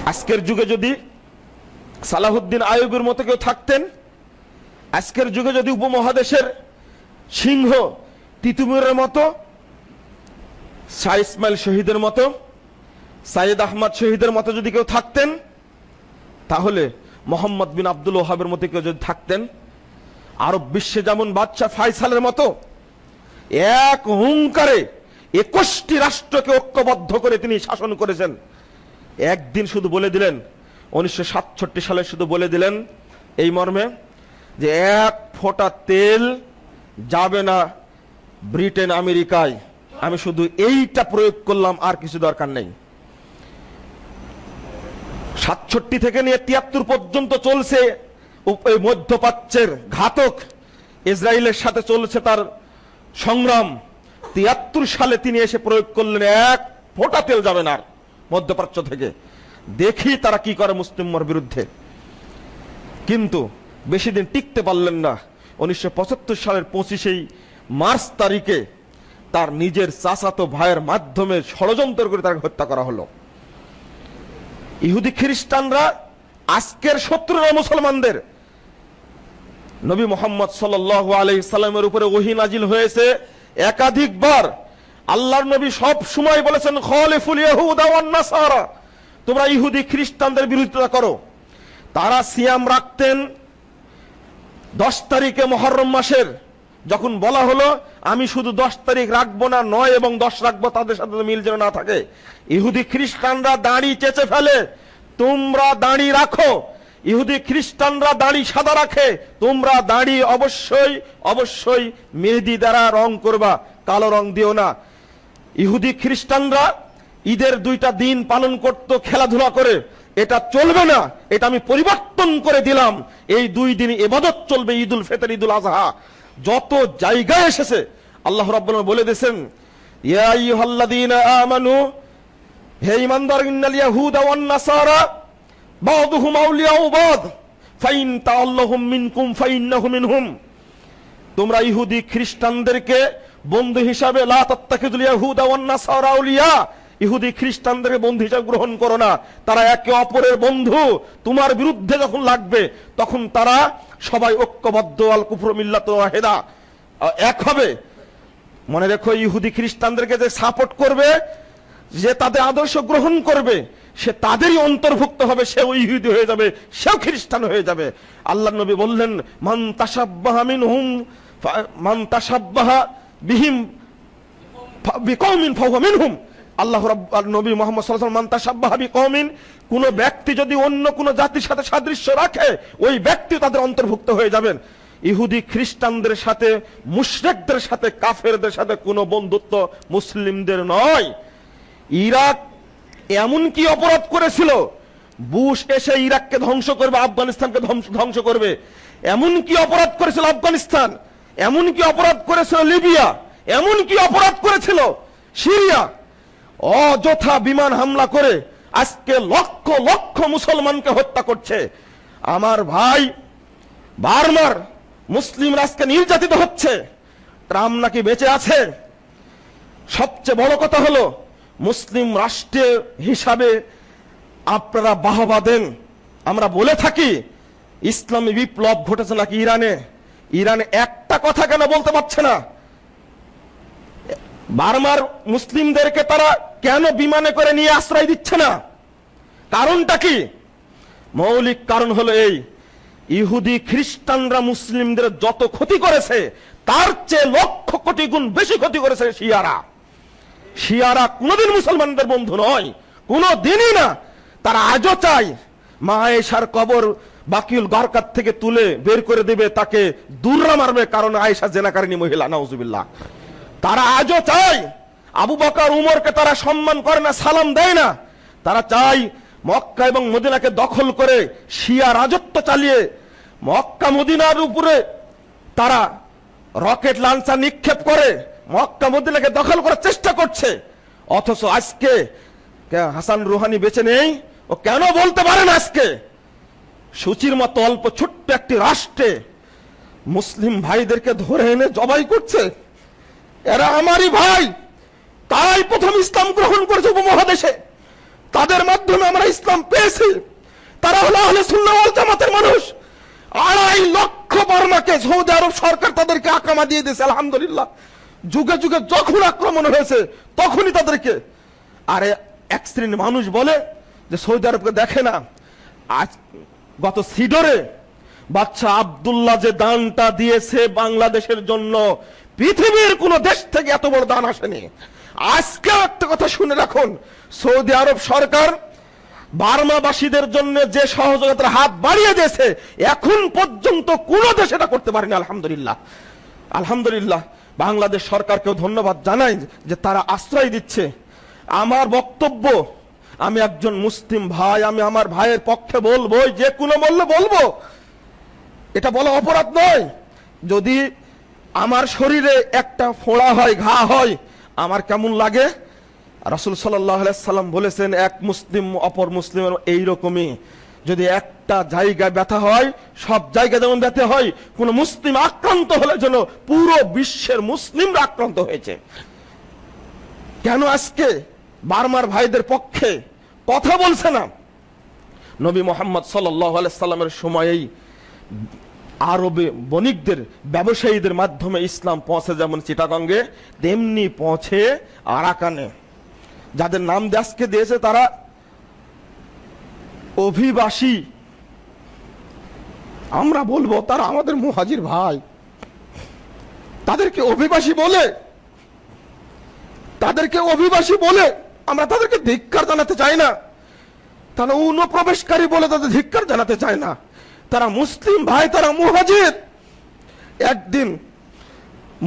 আজকের যুগে যদি সালাহুদ্দিন আয়ুবের মতো কেউ থাকতেন আজকের যুগে যদি উপমহাদেশের সিংহ তিতুমিরের মতো, শাহ ইসমাইল শহীদের মতো সাইদ আহমদ শহীদের মতো যদি কেউ থাকতেন, তাহলে মোহাম্মদ বিন আব্দুল ওহাবের মতো কেউ যদি থাকতেন, আরব বিশ্বে যেমন বাচ্চা ফাইসালের মতো, এক হুঙ্কারে একুশটি রাষ্ট্রকে ঐক্যবদ্ধ করে তিনি শাসন করেছেন। একদিন শুধু বলে দিলেন, উনিশশো সাতষট্টি সালে শুধু বলে দিলেন, এই মর্মে যে এক ফোঁটা তেল যাবে না ব্রিটেন আমেরিকায়। আমি শুধু এইটা প্রয়োগ করলাম, আর কিছু দরকার নেই। সাতষট্টি থেকে নিয়ে তিয়াত্তর পর্যন্ত চলছে মধ্যপ্রাচ্যের ঘাতক। ইসরায়েলের সাথে চলছে তার সংগ্রাম। তিয়াত্তর সালে তিনি এসে প্রয়োগ করলেন, এক ফোটা তেল যাবে না মধ্যপ্রাচ্য থেকে। দেখি তারা কি করে মুসলিমর বিরুদ্ধে। কিন্তু বেশি দিন টিকতে পারলেন না। উনিশশো পঁচাত্তর সালের পঁচিশেই মার্চ তারিখে তার নিজের চাচাতো ভাইয়ের মাধ্যমে ষড়যন্ত্র করে তাকে হত্যা করা হলো। ইহুদি খ্রিস্টানরা আজকের শত্রুরা মুসলমানদের। নবী মোহাম্মদ সাল্লামের উপরে ওহি নাজিল হয়েছে। একাধিকবার আল্লাহর নবী সব সময় বলেছেন তোমরা ইহুদি খ্রিস্টানদের বিরোধিতা করো। তারা সিয়াম রাখতেন দশ তারিখে মহরম মাসের, যখন বলা হলো, আমি শুধু দশ তারিখ রাখব না, নয় এবং দশ রাখব, তাদের সাথে মিল যেন না থাকে। ইহুদি খ্রিস্টানরা দাঁড়ি চেঁচে ফেলে, তোমরা দাঁড়ি রাখো। ইহুদি খ্রিস্টানরা দাঁড়ি সাদা রাখে, তোমরা দাঁড়ি অবশ্যই অবশ্যই মেহেদি দ্বারা রং করবা, কালো রং দিও না। ইহুদি খ্রিস্টানরা ঈদের দুইটা দিন পালন করত, খেলাধুলা করে। এটা চলবে না, এটা আমি পরিবর্তন করে দিলাম। এই দুই দিন এবাদত চলবে, ঈদুল ফেতর, ঈদুল আজহা। যত জায়গায় এসেছে, আল্লাহ রাব্বুল বলে দিয়েছেন ফাইন তোমরা ইহুদি খ্রিস্টানদেরকে বন্ধু হিসাবে, লা তাত্তাখিযুল ইয়াহুদা ওয়ান নাসারা ইহুদি খ্রিস্টানদের বন্ধু হিসাবে গ্রহণ করো না। তারা একে অপরের বন্ধু। তোমার বিরুদ্ধে যখন লাগবে, তখন তারা সবাই ঐক্যবদ্ধ, আল কুফর, মিল্লাত হেদা এক হবে। মনে রেখো, ইহুদি খ্রিস্টানদেরকে যে সাপোর্ট করবে, যে তাদের আদর্শ গ্রহণ করবে, সে তাদেরই অন্তর্ভুক্ত হবে, সেও ইহুদি হয়ে যাবে, সেও খ্রিস্টান হয়ে যাবে। আল্লাহ নবী বললেন, মান তাসাব্বাহা মিনহুম মান তাসাব্বাহা বিহিম বিকৌমিন ফাহুয়া মিনহুম। আল্লাহ নবী মোহাম্মদ সাল্লাম কমিন কোন ব্যক্তি যদি অন্য কোন জাতির সাথে সাদৃশ্য রাখে, ওই ব্যক্তি তাদের অন্তর্ভুক্ত হয়ে যাবেন। ইহুদি খ্রিস্টানদের সাথে, মুশরেকদের সাথে, কাফেরদের সাথে কোনো বন্ধুত্ব মুসলিমদের নয়। ইরাক এমন কি অপরাধ করেছিল, বুশ এসে ইরাককে ধ্বংস করবে, আফগানিস্তানকে ধ্বংস করবে। এমন কি অপরাধ করেছিল আফগানিস্তান এমন কি অপরাধ করেছিল লিবিয়া এমন কি অপরাধ করেছিল সিরিয়া। অযথা বিমান হামলা করে আজকে লক্ষ লক্ষ মুসলমানকে হত্যা করছে। আমার ভাই বারবার মুসলিম আজকে নির্যাতিত হচ্ছে। ট্রাম্প নাকি বেঁচে আছে? সবচেয়ে বড় কথা হলো, মুসলিম রাষ্ট্রের হিসাবে আপনারা বাহবা দেন। আমরা বলে থাকি, ইসলামী বিপ্লব ঘটেছে নাকি ইরানে? ইরানে একটা কথা কেন বলতে পারছে না? বারবার মুসলিমদেরকে তারা কেন বিমানে করে নিয়ে আশ্রয় দিচ্ছে না? কারণটা কি? মৌলিক কারণ হলো এই, ইহুদি খ্রিস্টানরা মুসলিমদের যত ক্ষতি করেছে, তার চেয়ে লক্ষ কোটি গুণ বেশি ক্ষতি করেছে শিয়ারা। শিয়ারা কোনোদিন মুসলমানদের বন্ধু নয় কোনো দিনই না। তারা আজও চায় মা আয়েশার কবর বাকিউল গরকাত থেকে তুলে বের করে দেবে তাকে দূররা মারবে কারণ আয়েশা জেনাকারিনী মহিলা, নাউজুবিল্লাহ। তারা আজও চায় আবু বকর উমরকে তারা সম্মান করে না, সালাম দেয় না। তারা চায় মক্কা এবং মদিনাকে দখল করে শিয়া রাজত্ব চালিয়ে মক্কা, মদিনার উপরে তারা রকেট লাঞ্চার নিক্ষেপ করে, মক্কা, মদিনাকে দখল করার চেষ্টা করছে। অথচ আজকে হাসান রুহানি বেঁচে নেই, ও কেন বলতে পারে না আজকে? সূচির মতো অল্প ছোট্ট একটি রাষ্ট্রে মুসলিম ভাইদেরকে ধরে এনে জবাই করছে। এরা আমারই ভাই। তারাই প্রথম ইসলাম গ্রহণ করেছে উপমহাদেশে। তাদের মাধ্যমে আমরা ইসলাম পেয়েছি। তারা হলো আহলে সুন্নাহ ওয়াল জামাতের মানুষ। আড়াই লক্ষ বর্মাকে সৌদি আরব সরকার তাদেরকে আকামা দিয়ে দিয়েছে, আলহামদুলিল্লাহ। যুগে যুগে যখন আক্রমণ হয়েছে, তখনই তাদেরকে। আরে, এক শ্রেণির মানুষ বলে যে সৌদি আরবকে দেখে না। আজ গত সিডরে বাচ্চা আব্দুল্লাহ যে দানটা দিয়েছে বাংলাদেশের জন্য পৃথিবীর কোন দেশ থেকে এত বড় দান আসেনি। আজকে একটা কথা শুনে রাখুন, সৌদি আরব সরকার বার্মাবাসীদের জন্য যে সহযোগিতার হাত বাড়িয়ে দিয়েছে, এখন পর্যন্ত কোন দেশ এটা করতে পারেনি, আলহামদুলিল্লাহ। আলহামদুলিল্লাহ, বাংলাদেশ সরকারকেও ধন্যবাদ জানাই যে তারা আশ্রয় দিচ্ছে। আমার বক্তব্য, আমি একজন মুসলিম ভাই, আমি আমার ভাইয়ের পক্ষে বলব, যে কোনো বললে বলব। এটা বলা অপরাধ নয়। যদি আমার শরীরে একটা ফোড়া হয়, ঘা হয়, আমার কেমন লাগে? রাসুল সাল্লাম বলেছেন, এক মুসলিম অপর মুসলিমের এইরকমই। যদি একটা জায়গায় ব্যথা হয়, সব জায়গায় যেমন ব্যথা হয়, কোন মুসলিম আক্রান্ত হলে যেন পুরো বিশ্বের মুসলিমরা আক্রান্ত হয়েছে। কেন আজকে বারমার ভাইদের পক্ষে কথা বলছে না? নবী মোহাম্মদ সাল্লামের সময়েই আরবে বণিকদের, ব্যবসায়ীদের মাধ্যমে ইসলাম পৌঁছে যেমন চিটাগঙ্গে, তেমনি পৌঁছে আরাকানে। যাদের নাম দেশকে দিয়েছে তারা অভিবাসী। আমরা বলব, তারা আমাদের মুহাজির ভাই। তাদেরকে অভিবাসী বলে, তাদেরকে অভিবাসী বলে আমরা তাদেরকে ধিক্কার জানাতে চাই না। তারা অনুপ্রবেশকারী বলে তাদের ধিক্কার জানাতে চায় না। তারা মুসলিম ভাই, তারা মুহাজির। একদিন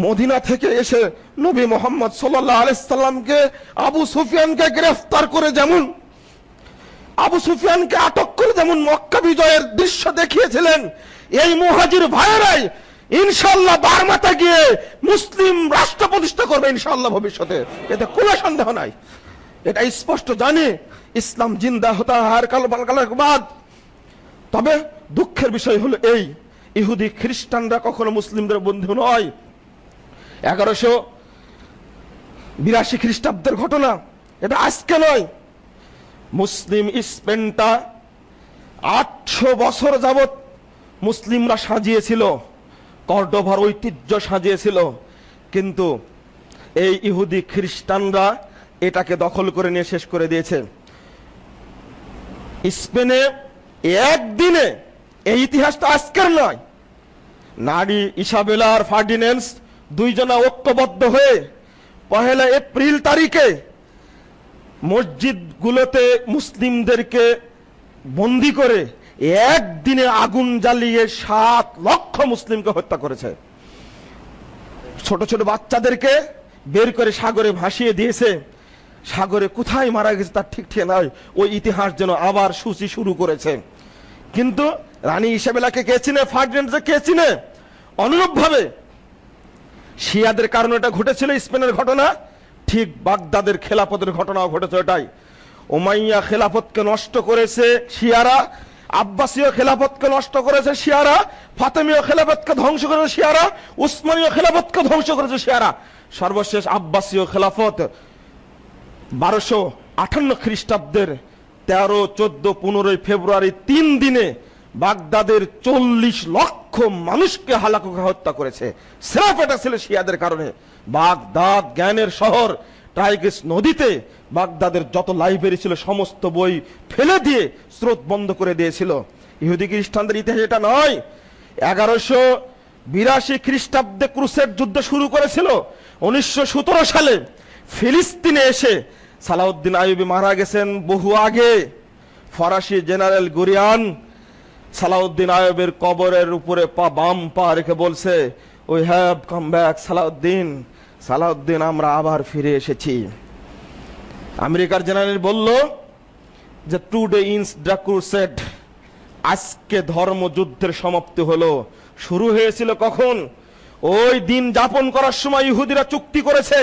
মদিনা থেকে এসে নবী মোহাম্মদ সাল্লাহ আলাইসাল্লামকে আবু সুফিয়ানকে গ্রেফতার করে যেমন, আবু সুফিয়ানকে আটক করে যেমন মক্কা বিজয়ের দৃশ্য দেখিয়েছিলেন, এই মুহাজির ভাইয়েরাই ইনশাল্লাহ বারমাতে গিয়ে মুসলিম রাষ্ট্র প্রতিষ্ঠা করবে ইনশাল্লাহ ভবিষ্যতে। এতে কোনো সন্দেহ নাই। এটা স্পষ্ট জানি, ইসলাম জিন্দা হতা হার কাল বাদ তবে দুঃখের বিষয় হলো এই, ইহুদি খ্রিস্টানরা কখনো মুসলিমদের বন্ধু নয়। এগারোশো বিরাশি খ্রিস্টাব্দের ঘটনা, এটা আজকে নয়। মুসলিম স্পেনটা আটশো বছর যাবৎ মুসলিমরা সাজিয়েছিল, কর্ডোভার ঐতিহ্য সাজিয়েছিল, কিন্তু এই ইহুদি খ্রিস্টানরা এটাকে দখল করে নিয়ে শেষ করে দিয়েছে। স্পেনে একদিনে এই ইতিহাস তো আজকের নয়। নারী ইসাবেলা আর ফার্ডিনেন্স দুইজনা ঐক্যবদ্ধ হয়ে পহেলা এপ্রিল তারিখে মসজিদগুলোতে মুসলিমদেরকে বন্দি করে একদিনে আগুন জ্বালিয়ে সাত লক্ষ মুসলিমকে হত্যা করেছে। ছোট ছোট বাচ্চাদেরকে বের করে সাগরে ভাসিয়ে দিয়েছে। সাগরে কোথায় মারা গেছে তার ঠিক ঠিক নয় ওই ইতিহাস যেন আবার সূচি শুরু করেছে। কিন্তু রানী ইসাবেলাকে কে চিনে? ফার্ডিনেন্ডকে কে চিনে? অনুরূপ ভাবে শিয়াদের কারণে এটা ঘটেছিল, স্পেনের ঘটনা। ঠিক বাগদাদের খেলাফতের ঘটনাও ঘটেছে এটাই ওমাইয়া খেলাফতকে নষ্ট করেছে শিয়ারা, আব্বাসীয় খেলাফতকে নষ্ট করেছে শিয়ারা, ফাতেমীয় খেলাফতকে ধ্বংস করেছে শিয়ারা, উসমানীয় খেলাফতকে ধ্বংস করেছে শিয়ারা। সর্বশেষ আব্বাসীয় খেলাফত বারোশো আটান্ন খ্রিস্টাব্দের তেরো, চোদ্দ, পনেরোই ফেব্রুয়ারি তিন দিনে বাগদাদের চল্লিশ লক্ষ মানুষকে হালাকু হত্যা করেছে। সেরাফ এটা ছিল শিয়াদের কারণে। বাগদাদ জ্ঞানের শহর টাইগ্রিস নদীতে বাগদাদের যত লাইব্রেরি ছিল, সমস্ত বই ফেলে দিয়ে স্রোত বন্ধ করে দিয়েছিল। ইহুদি খ্রিস্টানদের ইতিহাস এটা নয়। এগারোশো বিরাশি খ্রিস্টাব্দে ক্রুসের যুদ্ধ শুরু করেছিল। উনিশশো সতেরো সালে ফিলিস্তিনে এসে সালাউদ্দিন আইবি মারা গেছেন বহু আগে। ফরাসি জেনারেল গুরিয়ান সালাউদ্দিন আয়বের কবরের উপরে পা বাম পা রেখে বলছে we have come back Salauddin Salauddin, আমরা আবার ফিরে এসেছি। আমেরিকার জেনারেল বলল যে টু ডে ইনস সেট আজকে ধর্মযুদ্ধের সমাপ্তি হলো। শুরু হয়েছিল কখন? ওই দিন যাপন করার সময় ইহুদিরা চুক্তি করেছে।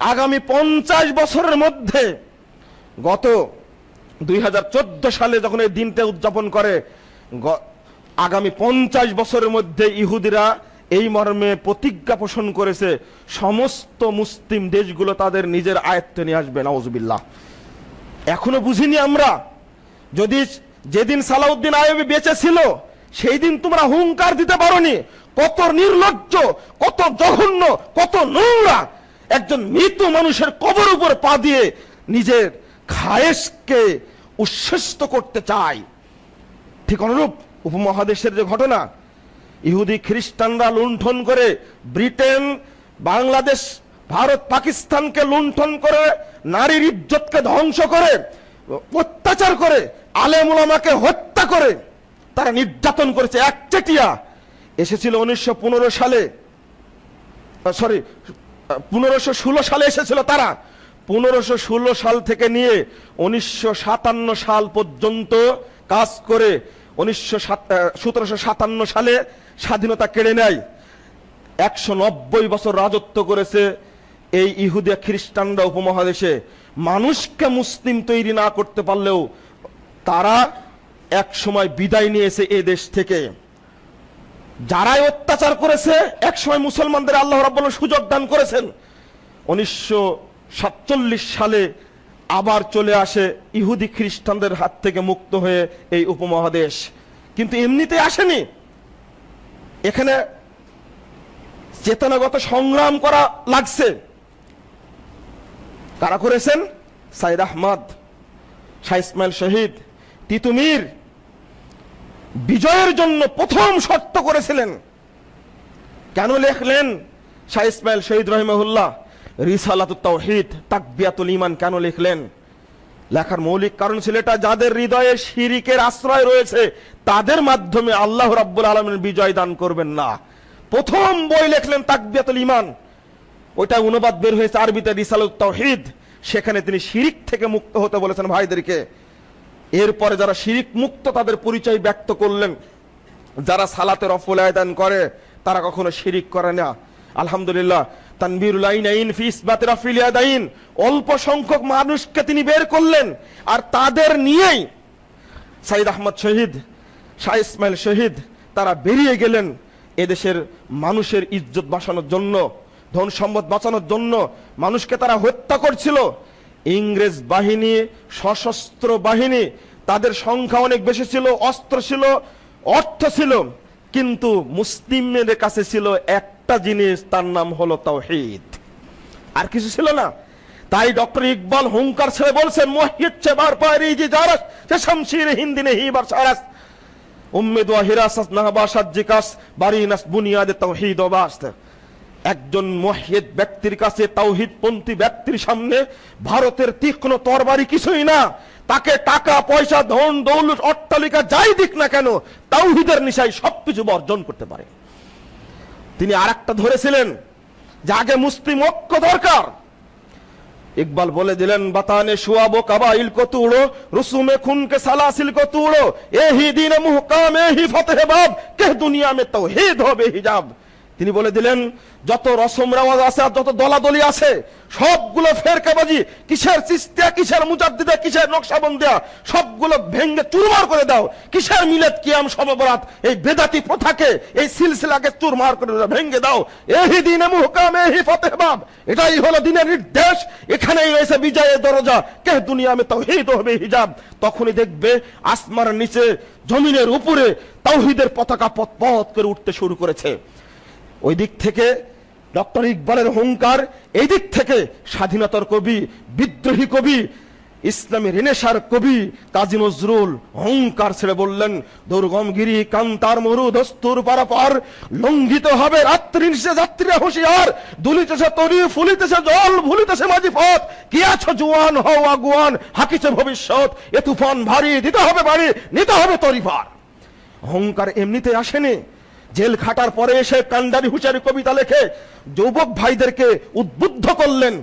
আগামী পঞ্চাশ বছরের মধ্যে গত দুই হাজার চোদ্দ সালে যখন এই দিনটা উদযাপন করে আগামী পঞ্চাশ বছরের মধ্যে ইহুদিরা এই মর্মে প্রতিজ্ঞা পোষণ করেছে, সমস্ত মুসলিম দেশগুলো তাদের নিজের আয়ত্তে নিয়ে আসবে নওয়াজবিল্লাহ এখনও বুঝিনি আমরা, যদি যেদিন সালাউদ্দিন আয়বি বেঁচে ছিল, সেই দিন তোমরা হুঙ্কার দিতে পারোনি, কত নির্লজ্জ, কত জঘন্য, কত নোংরা একজন মৃত মানুষের কবর উপর পা দিয়ে নিজের খায়েশকে উচ্ছ্বস্ত করতে চায়। ঠিক অনুরূপ উপমহাদেশের যে ঘটনা, ইহুদি খ্রিস্টানরা লুণ্ঠন করে ব্রিটেন, বাংলাদেশ, ভারত, পাকিস্তানকে লুণ্ঠন করে, নারীর ইজ্জতকে ধ্বংস করে, অত্যাচার করে আলেমুলামাকে হত্যা করে, তারা নির্যাতন করেছে। একচেটিয়া এসেছিল উনিশশো পনেরো সালে সরি পনেরোশো সালে এসেছিল তারা। পনেরোশো সাল থেকে নিয়ে উনিশশো সাতান্ন সাল পর্যন্ত কাজ করে উনিশশো সালে স্বাধীনতা কেড়ে নেয়। একশো নব্বই বছর রাজত্ব করেছে এই ইহুদিয়া খ্রিস্টানরা উপমহাদেশে। মানুষকে মুসলিম তৈরি না করতে পারলেও তারা এক সময় বিদায় নিয়েছে এ দেশ থেকে। যারাই অত্যাচার করেছে এক সময় মুসলমানদের আল্লাহ রাব্বুল সুযোগ দান করেছেন। উনিশশো সাতচল্লিশ সালে আবার চলে আসে ইহুদি খ্রিস্টানদের হাত থেকে মুক্ত হয়ে এই উপমহাদেশ। কিন্তু এমনিতে আসেনি। এখানে চেতনাগত সংগ্রাম করা লাগছে। কারা করেছেন? সাইদ আহমদ, শাহ ইসমাইল শহীদ, তিতুমির বিজয়ের জন্য প্রথম শর্ত করেছিলেন। কেন লেখলেন? শাহ ইসমাইল শহীদ রহিমহুল্লাহ, রিসালাত তাওহিদ, তাকবিয়াতুল ইমান কেন লিখলেন? লেখার মৌলিক কারণ ছিল এটা, যাদের হৃদয়ে শিরিকের আশ্রয় রয়েছে, তাদের মাধ্যমে আল্লাহ রাব্বুল আলমের বিজয় দান করবেন না। প্রথম বই লেখলেন তাকবিয়াতুল ইমান ওইটা অনুবাদ বের হয়েছে আরবিতে, রিসালাত তাওহিদ। সেখানে তিনি শিরিক থেকে মুক্ত হতে বলেছেন ভাইদেরকে। এরপরে যারা শিরিক মুক্ত তাদের পরিচয় ব্যক্ত করলেন, যারা সালাতের অফল আয়দান করে, তারা কখনো শিরিক করে না। আলহামদুলিল্লাহ, তানবিরুল আইনাইন ফি ইসবাতের আফিল ইয়াদাইন, অল্প সংখ্যক মানুষকে তিনি বের করলেন, আর তাদের নিয়েই সাইদ আহমদ শহীদ, শাহ ইসমাইল শহীদ, তারা বেরিয়ে গেলেন এদেশের মানুষের ইজ্জত বাঁচানোর জন্য, ধন সম্পদ বাঁচানোর জন্য। মানুষকে তারা হত্যা করছিল ইংরেজ বাহিনী, সশস্ত্র বাহিনী, তাদের সংখ্যা অনেক বেশি ছিল, অস্ত্র ছিল, অর্থ ছিল, কিন্তু মুসলিমদের কাছে ছিল একটা জিনিস, তার নাম হলো তাওহীদ। আর কিছু ছিল না। তাই ডক্টর ইকবাল হুঙ্কার ছেড়ে বলছেন মহিদ চেবার পায়রি জি জারাস, সে শামশির হিন্দি নেহি বার সারাস। উম্মেদ হিরাসাস নাহবাসাত জিকাস বারিনাস বুনিয়াদে তাওহীদ ও বাস্ত একজন মহিদ ব্যক্তির কাছে তাওহিদ পন্থী ব্যক্তির সামনে ভারতের তীক্ষ্ণ তরবারি কিছুই না। তাকে টাকা, পয়সা, ধন, দৌলত, অট্টালিকা যাই দিক না কেন তাওহিদের নিশাই সবকিছু বর্জন করতে পারে। তিনি আরেকটা ধরেছিলেন যে আগে মুসলিম ঐক্য দরকার। ইকবাল বলে দিলেন, বাতানে শুয়াবো কাবাইল কো তুড়ো রুসুমে খুনকে সালাসিল কো তুড়ো এহি দিন মুহকাম এহি ফতেহ বাব কে দুনিয়া মে তাওহীদ হবে হিজাব। তিনি বলে দিলেন, যত রসম রেওয়াজ আছে আর যত দলাদলি আছে, সবগুলো ফেরকাবাজি, কিসের চিস্তিয়া, কিসের মুজাদ্দিদা, কিসের নকশাবন্দিয়া সবগুলো ভেঙ্গে চুরমার করে দাও। কিসের মিলেত কিয়াম সববরাত এই বেদাতি প্রথাকে, এই সিলসিলাকে চুরমার করে দাও, ভেঙ্গে দাও। এহি দিনে মুহকাম, এহি ফতেহবাব এটাই হলো দিনের নির্দেশ। এখানেই রয়েছে বিজয়ের দরজা। কে দুনিয়া মে তৌহিদ হবে হিজাব। তখনই দেখবে আসমার নিচে, জমিনের উপরে তাওহিদের পতাকা পথ পথ করে উঠতে শুরু করেছে। ওই দিক থেকে ডক্টর ইকবালের হুঙ্কার, এই দিক থেকে স্বাধীনতার কবি, বিদ্রোহী কবি, ইসলামী রেনেসার কবি কাজী নজরুল অহংকার ছেড়ে বললেন দুর্গমগিরি কান্তার মরু দস্তুর পারাপার, লঙ্ঘিত হবে রাত্রি নিশে যাত্রীরা হুঁশিয়ার, দুলিতেছে তরি, ফুলিতেছে জল, ভুলিতেছে মাঝি পথ। কি আছো জুয়ান, হও আগুয়ান, হাকিছে ভবিষ্যৎ, এ তুফান ভারী, দিতে হবে বাড়ি, নিতে হবে তরিফার। অহংকার এমনিতে আসেনি জেল খাটার পরে এসে কান্ডারি হুঁশিয়ারি কবিতা লেখে, যুবক ভাইদেরকে উদ্বুদ্ধ করলেন।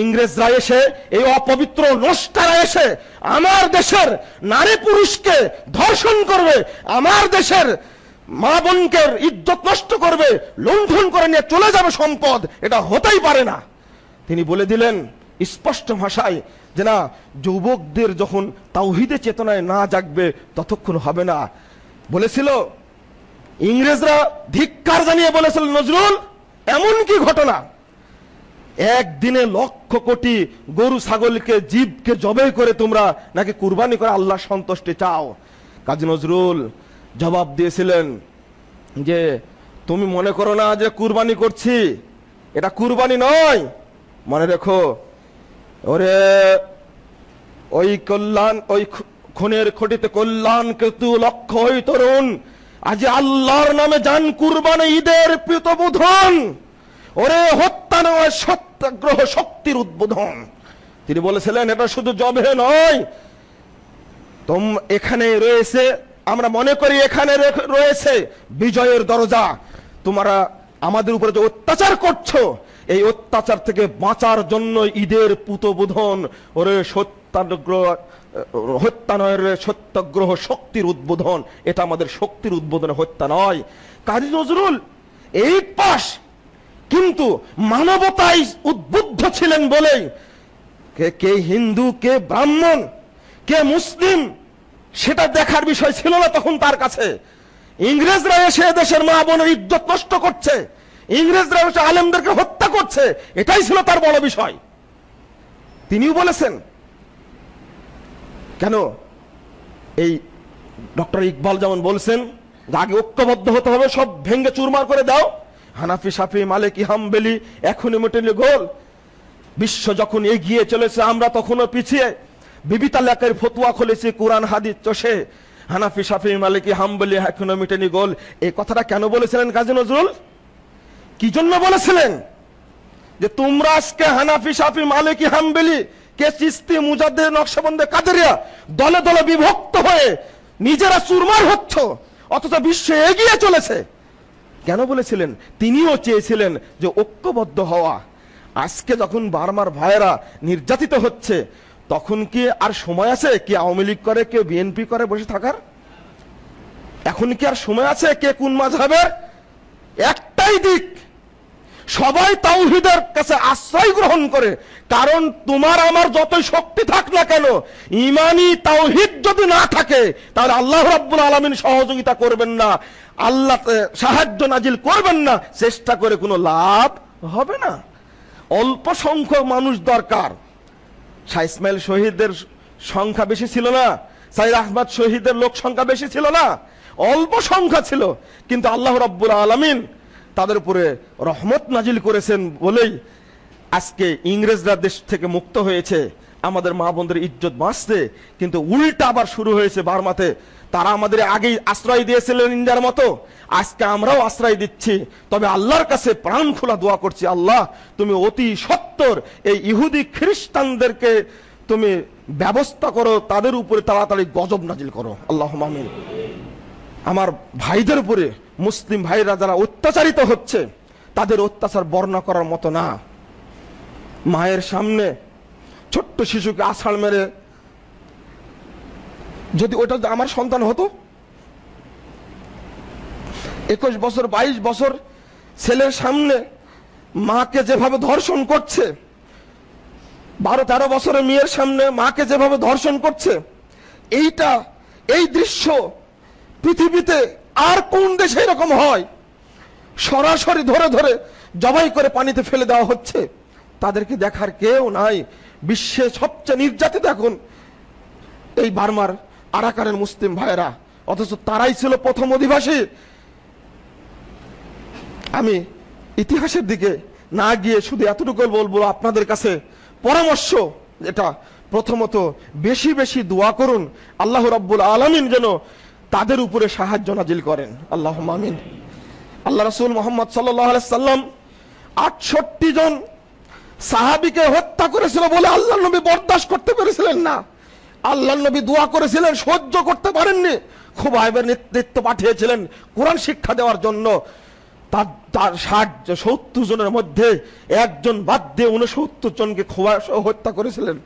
ইংরেজরা এসে, এই অপবিত্র নষ্টারা এসে, আমার দেশের নারী পুরুষকে ধর্ষণ করবে, আমার দেশের মা বোনকে ইজ্জত নষ্ট করবে, লুণ্ঠন করে নিয়ে চলে যাবে সম্পদ, এটা হতেই পারে না। তিনি বলে দিলেন, স্পষ্ট ভাষায়, যে না, যুবকদের যখন তাওহিদে চেতনায় না জাগবে, ততক্ষণ হবে না। বলেছিল ইংরেজরা ধিক্কার জানিয়ে বলেছিল, নজরুল, এমন কি ঘটনা? একদিনে লক্ষ কোটি গরু ছাগলকে, জীবকে জবে করে তোমরা নাকি কুরবানি করে আল্লাহ সন্তুষ্টি চাও? কাজী নজরুল জবাব দিয়েছিলেন যে, তুমি মনে করো না যে কুরবানি করছি? এটা কুরবানি নয়। মনে রেখো, ওরে, ওই কল্যাণ, ওই খুনের খটিতে কল্যাণ কেতু লক্ষ্য ওই তরুণ। আজ আল্লাহর নামে যান কুরবানি ঈদের প্রীতবোধন ওরে হত্যা নয় সত্যাগ্রহ শক্তির উদ্বোধন। তিনি বলেছিলেন, এটা শুধু জবে নয়, তোম এখানে রয়েছে, আমরা মনে করি এখানে রয়েছে বিজয়ের দরজা। তোমরা আমাদের উপরে যে অত্যাচার করছ, এই অত্যাচার থেকে বাঁচার জন্য ঈদের পুতবোধন, ওরে সত্যাগ্রহ হত্যা নয় সত্যাগ্রহ শক্তির উদ্বোধন, এটা আমাদের শক্তির উদ্বোধন হত্যা নয়। কাজী নজরুল, এই পাশ কিন্তু মানবতায় উদ্বুদ্ধ ছিলেন বলেই। কে কে হিন্দু, কে ব্রাহ্মণ, কে মুসলিম, সেটা দেখার বিষয় ছিল না তখন তার কাছে। ইংরেজরা এসে দেশের মা বোনের ইজ্জত নষ্ট করছে। ইংরেজরা এসে আলেমদেরকে হত্যা করছে। এটাই ছিল তার বড় বিষয়। তিনিও বলেছেন কেন? এই ডক্টর ইকবাল যেমন বলছেন আগে ঐক্যবদ্ধ হতে হবে, সব ভেঙ্গে চুরমার করে দাও। হানাফি, সাফি, মালিকি হামবেলি এখনই মোটেলি গোল। বিশ্ব যখন এগিয়ে চলেছে, আমরা তখনও পিছিয়ে। বিবিতা লেখের ফতুয়া খুলেছি, কোরআন, হাদিস, চষে। হানাফি, সাফি, মালিকি হামবলি এখনও মিটেনি গোল। এই কথাটা কেন বলেছিলেন কাজী নজরুল? কি জন্য বলেছিলেন? যে তোমরা আজকে হানাফি, সাফি, মালিকি হামবেলি কে চিস্তি মুজাদ্দের নকশবন্দে কাদেরিয়া দলে দলে বিভক্ত হয়ে নিজেরা চুরমার হচ্ছ, অথচ বিশ্ব এগিয়ে চলেছে। কেন বলেছিলেন? তিনিও চেয়েছিলেন যে ঐক্যবদ্ধ হওয়া। আজকে যখন বারবার ভাইয়েরা নির্যাতিত হচ্ছে, তখন কি আর সময় আছে কে আওয়ামী লীগ করে কেউ বিএনপি করে বসে থাকার? এখন কি আর সময় আছে কে কোন মাঝহের একটাই দিক সবাই তাওহিদের কাছে আশ্রয় গ্রহণ করে। কারণ তোমার আমার যতই শক্তি থাক না কেন ইমানি তাওহিদ যদি না থাকে, তাহলে আল্লাহ রাব্বুল আলামিন সহযোগিতা করবেন না আল্লাহ সাহায্য নাজিল করবেন না, চেষ্টা করে কোনো লাভ হবে না। অল্প সংখ্যক মানুষ দরকার। শাহ ইসমাইল শহীদদের সংখ্যা বেশি ছিল না সাইদ আহমদ শহীদের লোক সংখ্যা বেশি ছিল না, অল্প সংখ্যা ছিল, কিন্তু আল্লাহ রাব্বুল আলামিন তাদের উপরে রহমত নাজিল করেছেন বলেই আজকে ইংরেজরা দেশ থেকে মুক্ত হয়েছে। আমাদের মা বোনদের ইজ্জত বাঁচতে, কিন্তু উল্টা আবার শুরু হয়েছে বার্মাতে। তারা আমাদের আগেই আশ্রয় দিয়েছিলেন ইন্ডিয়ার মতো। আজকে আমরাও আশ্রয় দিচ্ছি। তবে আল্লাহর কাছে প্রাণ খোলা দোয়া করছি, আল্লাহ, তুমি অতি সত্তর এই ইহুদি খ্রিস্টানদেরকে তুমি ব্যবস্থা করো, তাদের উপরে তাড়াতাড়ি গজব নাজিল করো। আল্লাহ মামিন আমার ভাইদের উপরে মুসলিম ভাইরা যারা অত্যাচারিত হচ্ছে, তাদের অত্যাচার বর্ণনা করার মতো না। মায়ের সামনে ছোট্ট শিশুকে আষাঢ় মেরে যদি ওটা আমার সন্তান হতো? একুশ বছর, বাইশ বছর ছেলের সামনে মাকে যেভাবে ধর্ষণ করছে, বারো, তেরো বছরের মেয়ের সামনে মাকে যেভাবে ধর্ষণ করছে, এইটা, এই দৃশ্য পৃথিবীতে আর কোন দেশে এরকম হয়? সরাসরি ধরে ধরে জবাই করে পানিতে ফেলে দেওয়া হচ্ছে। তাদেরকে দেখার কেউ নাই। বিশ্বে সবচেয়ে নির্যাতিত এখন এই বার্মার আরাকানের মুসলিম ভাইয়েরা। অথচ তারাই ছিল প্রথম অধিবাসী। আমি ইতিহাসের দিকে না গিয়ে শুধু এতটুকু বলব আপনাদের কাছে পরামর্শ এটা প্রথমত বেশি বেশি দোয়া করুন। আল্লাহ রাব্বুল আলামিন যেন তাদের উপরে সাহায্য নাজিল করেন। আল্লাহ মামিন আল্লাহ রসুল মোহাম্মদ সাল্লাম আটষট্টি জন সাহাবিকে হত্যা করেছিল বলে আল্লাহ নবী বরদাস্ত করতে পেরেছিলেন না। আল্লাহ নবী দোয়া করেছিলেন, সহ্য করতে পারেননি। খুব আইবের নেতৃত্ব পাঠিয়েছিলেন কোরআন শিক্ষা দেওয়ার জন্য। তার তার ষাট সত্তর জনের মধ্যে একজন বাদ দিয়ে উনসত্তর জনকে খোয়া হত্যা করেছিলেন।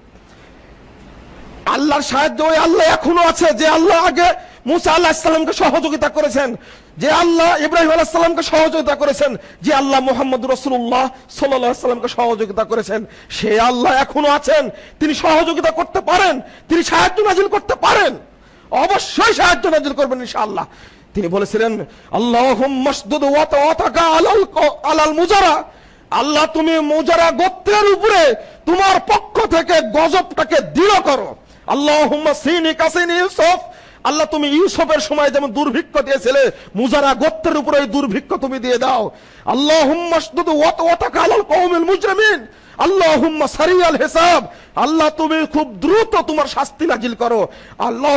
আল্লাহর সাহায্য ওই আল্লাহ এখনও আছে, যে আল্লাহ আগে মুসা আল্লাহ ইসলামকে সহযোগিতা করেছেন, যে আল্লাহ ইব্রাহিম আলাহ সাল্লামকে সহযোগিতা করেছেন, যে আল্লাহ মোহাম্মদ রসুল্লাহ সাল্লামকে সহযোগিতা করেছেন, সে আল্লাহ এখনও আছেন, তিনি সহযোগিতা করতে পারেন, তিনি সাহায্য নাজিল করতে পারেন, অবশ্যই সাহায্য নাজিল করবেন ইনশাআল্লাহ। তিনি বলেছিলেন আল্লাহ আলাল মুজারা। আল্লাহ তুমি মুজারা গোত্রের উপরে তোমার পক্ষ থেকে গজবটাকে দৃঢ় করো। আল্লাহ ইউসুফ। আল্লাহ, তুমি ইউসুফের সময় যেমন দুর্ভিক্ষ দিয়েছিলে, মুজারা গোত্রের উপরে ওই দুর্ভিক্ষ তুমি দিয়ে দাও। আল্লাহ মুজরিমিন। সারিয়াল হিসাব। আল্লাহ, তুমি খুব দ্রুত তোমার শাস্তি নাজিল করো। আল্লাহ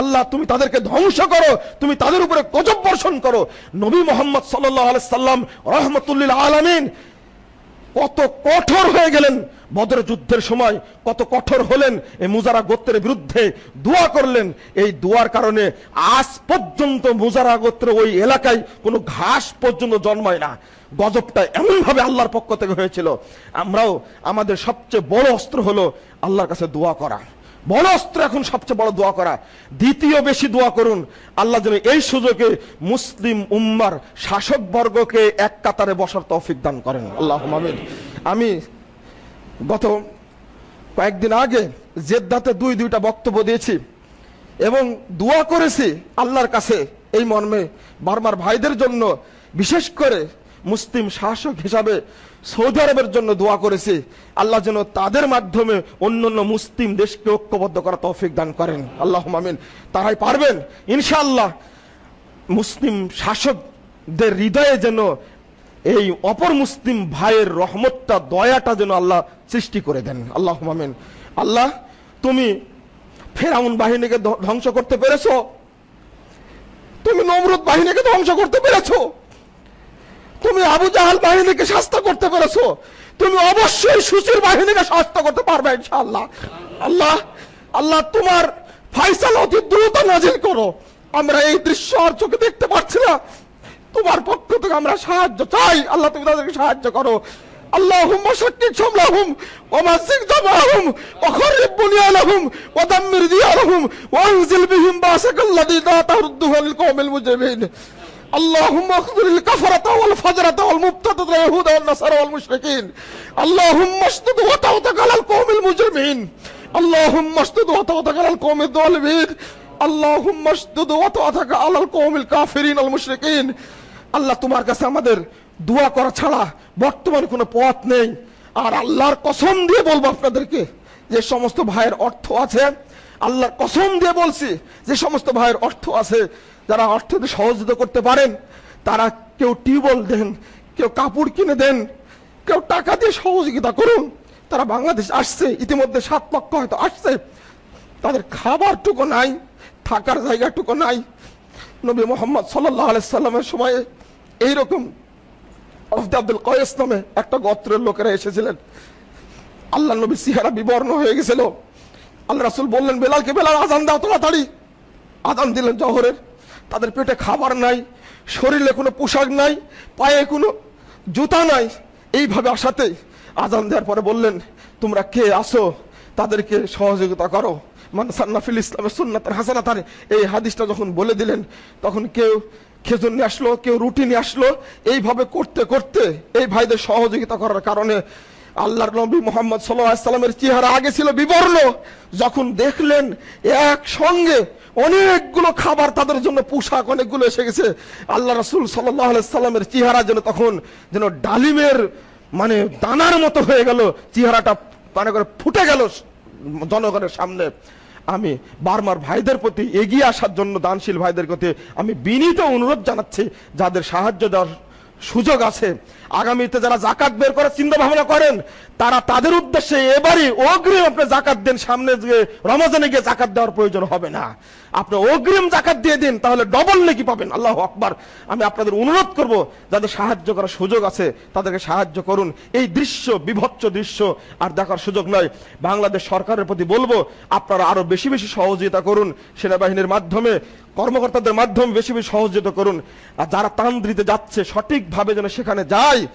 আল্লাহ, তুমি তাদেরকে ধ্বংস করো, তুমি তাদের উপরে গজব বর্ষণ করো। নবী মোহাম্মদ আলাইহি সাল্লাম রাহমাতুল্লিল আলামিন কত কঠোর হয়ে গেলেন বদর যুদ্ধের সময়, কত কঠোর হলেন এই মুজারা গোত্রের বিরুদ্ধে দোয়া করলেন। এই দোয়ার কারণে আজ পর্যন্ত মুজারা গোত্র ওই এলাকায় কোনো ঘাস পর্যন্ত জন্মায় না। গজবটা এমনভাবে আল্লাহর পক্ষ থেকে হয়েছিল। আমরাও, আমাদের সবচেয়ে বড় অস্ত্র হলো আল্লাহর কাছে দোয়া করা। বড় অস্ত্র এখন সবচেয়ে বড় দোয়া করা। দ্বিতীয় বেশি দোয়া করুন। আল্লাহ যেন এই সুযোগে মুসলিম উম্মার শাসক বর্গকে এক কাতারে বসার তৌফিক দান করেন। আল্লাহ আমিন। আমি গত কয়েকদিন আগে জেদ্দাতে দুই, দুইটা বক্তব্য দিয়েছি এবং দোয়া করেছি আল্লাহর কাছে এই মর্মে বারবার ভাইদের জন্য, বিশেষ করে মুসলিম শাসক হিসাবে সৌদি আরবের জন্য দোয়া করেছি। আল্লাহ যেন তাদের মাধ্যমে অন্য অন্য মুসলিম দেশকে ঐক্যবদ্ধ করা তৌফিক দান করেন। আল্লাহ মামিন তারাই পারবেন? ইনশাআল্লাহ মুসলিম শাসকদের হৃদয়ে যেন এই অপর মুসলিম ভাইয়ের রহমতটা, দয়াটা যেন আল্লাহ সৃষ্টি করে দেন। আল্লাহ মামিন আল্লাহ, তুমি ফেরাউন বাহিনীকে ধ্বংস করতে পেরেছ? তুমি নমরুদ বাহিনীকে ধ্বংস করতে পেরেছ? তুমি আবু জাহাল বাহিনীকে শাস্তা করতে পেরেছো তুমি অবশ্যই সুচির বাহিনীকে শাস্তা করতে পারবে ইনশাআল্লাহ আল্লাহ আল্লাহ তোমার ফাইসাল অতি দ্রুত নাজিল করো আমরা এই দৃশ্য আর চোখে দেখতে পাচ্ছি না তোমার পক্ষ থেকে আমরা সাহায্য চাই আল্লাহ তুমি তাদেরকে সাহায্য করো اللهم شكك شملهم ومزق جمعهم وخرب بنيانهم ودمر ديارهم وانزل بهم باسك الذي لا ترده للقوم المجرمين اللهم اخذل الكفرة والفجرة والمبتدة اليهود والنصارى والمشركين اللهم اشدد وطوتك على القوم المجرمين اللهم اشدد وطوتك على القوم الظالمين اللهم اشدد وطوتك على القوم الكافرين المشركين আল্লাহ তোমার কাছে আমাদের দোয়া করা ছাড়া বর্তমানে কোনো পথ নেই আর আল্লাহর কসম দিয়ে বলবো আপনাদেরকে যে সমস্ত ভাইয়ের অর্থ আছে আল্লাহর কসম দিয়ে বলছি যে সমস্ত ভাইয়ের অর্থ আছে যারা অর্থ সহযোগিতা করতে পারেন, তারা কেউ টিউবওয়েল দেন, কেউ কাপড় কিনে দেন, কেউ টাকা দিয়ে সহযোগিতা করুন। তারা বাংলাদেশ আসছে, ইতিমধ্যে সাত লক্ষ হয়তো আসছে। তাদের খাবারটুকু নাই, থাকার জায়গাটুকু নাই। নবী মোহাম্মদ সাল্লাহ আলাইসাল্লামের সময়ে এইরকম অফদ আব্দুল কয়েস নামে একটা গোত্রের লোকেরা এসেছিলেন। আল্লাহ নবী সিহারা বিবর্ণ হয়ে গেছিল। আল্লাহ রাসুল বললেন, বেলালকে বেলাল আজান দাও তাড়াতাড়ি। আজান দিলেন জহরের। তাদের পেটে খাবার নাই, শরীরে কোনো পোশাক নাই, পায়ে কোনো জুতা নাই। এইভাবে আসাতে আজান দেওয়ার পরে বললেন, তোমরা কে আসো তাদেরকে সহযোগিতা করো। মানে সান্নাফিল ইসলামের সুন্নাতের হাসানাতার এই হাদিসটা যখন বলে দিলেন, তখন কেউ খেজুর নিয়ে আসলো, কেউ রুটি নিয়ে আসলো। এইভাবে করতে করতে এই ভাইদের সহযোগিতা করার কারণে আল্লাহর নবী মোহাম্মদ সাল্লামের চেহারা আগে ছিল বিবর্ণ। যখন দেখলেন এক সঙ্গে অনেকগুলো খাবার তাদের জন্য পোশাক অনেকগুলো এসে গেছে। আল্লাহ রসুল সাল্লামের চেহারা যেন তখন যেন ডালিমের মানে দানার মতো হয়ে গেল, চেহারাটা মানে করে ফুটে গেল জনগণের সামনে। আমি বারবার ভাইদের প্রতি এগিয়ে আসার জন্য দানশীল ভাইদের প্রতি আমি বিনীত অনুরোধ জানাচ্ছি, যাদের সাহায্য দেওয়ার সুযোগ আছে। আগামীতে যারা জাকাত বের করার চিন্তা ভাবনা করেন, তারা তাদের উদ্দেশ্যে এবারই অগ্রিম আপনি জাকাত দেন, সামনে গিয়ে রমজানে গিয়ে জাকাত দেওয়ার প্রয়োজন হবে না। আপনি অগ্রিম জাকাত দিয়ে দিন, তাহলে ডবল নাকি পাবেন। আল্লাহ আকবার। আমি আপনাদের অনুরোধ করব, যাদের সাহায্য করার সুযোগ আছে, তাদেরকে সাহায্য করুন। এই দৃশ্য, বিভৎস দৃশ্য আর দেখার সুযোগ নয় বাংলাদেশ সরকারের প্রতি বলব, আপনারা আরও বেশি বেশি সহযোগিতা করুন সেনাবাহিনীর মাধ্যমে, কর্মকর্তাদের মাধ্যমে বেশি বেশি সহযোগিতা করুন। আর যারা তান্দ্রিতে যাচ্ছে, সঠিকভাবে যেন সেখানে যায়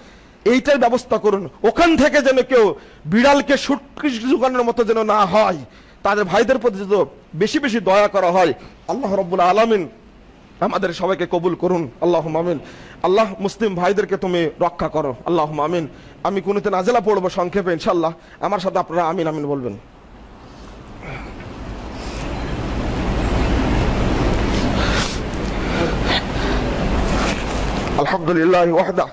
এইটার ব্যবস্থা করুন। ওখান থেকে যেন কেউ বিড়ালকে সুটকিস জোগানোর মতো যেন না হয়। তাদের ভাইদের প্রতি যদি বেশি বেশি দয়া করা হয়, আল্লাহ রব্বুল আলমিন আমাদের সবাইকে কবুল করুন। আল্লাহ মামিন আল্লাহ মুসলিম ভাইদেরকে তুমি রক্ষা করো। আল্লাহ মামিন আমি কোনোতে নাজেলা পড়ব সংক্ষেপে ইনশাল্লাহ আমার সাথে আপনারা আমিন আমিন বলবেন। আলহামদুলিল্লাহ ওয়াহদা।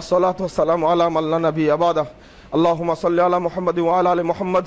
আসসালাত সালাম আলাম আল্লাহ নবী আবাদা আল্লাহ সাল্লাহ মোহাম্মদ ওয়াল আলী মোহাম্মদ।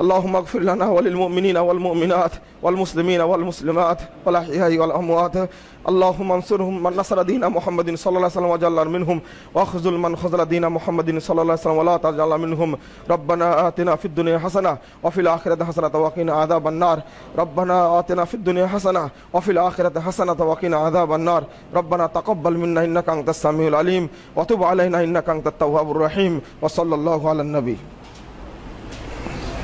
اللهم اغفر لنا وللمؤمنين والمؤمنات والمسلمين والمسلمات والأحياء والأموات اللهم انصرهم من نصر دين محمد صلى الله عليه وسلم وجعلنا منهم واخذل من خذل دين محمد صلى الله عليه وسلم ولا تجعل منهم ربنا آتنا في الدنيا حسنة وفي الآخرة حسنة وقنا عذاب النار ربنا آتنا في الدنيا حسنة وفي الآخرة حسنة وقنا عذاب النار ربنا تقبل منا إنك أنت السميع العليم وتب علينا إنك أنت التواب الرحيم وصلى الله على النبي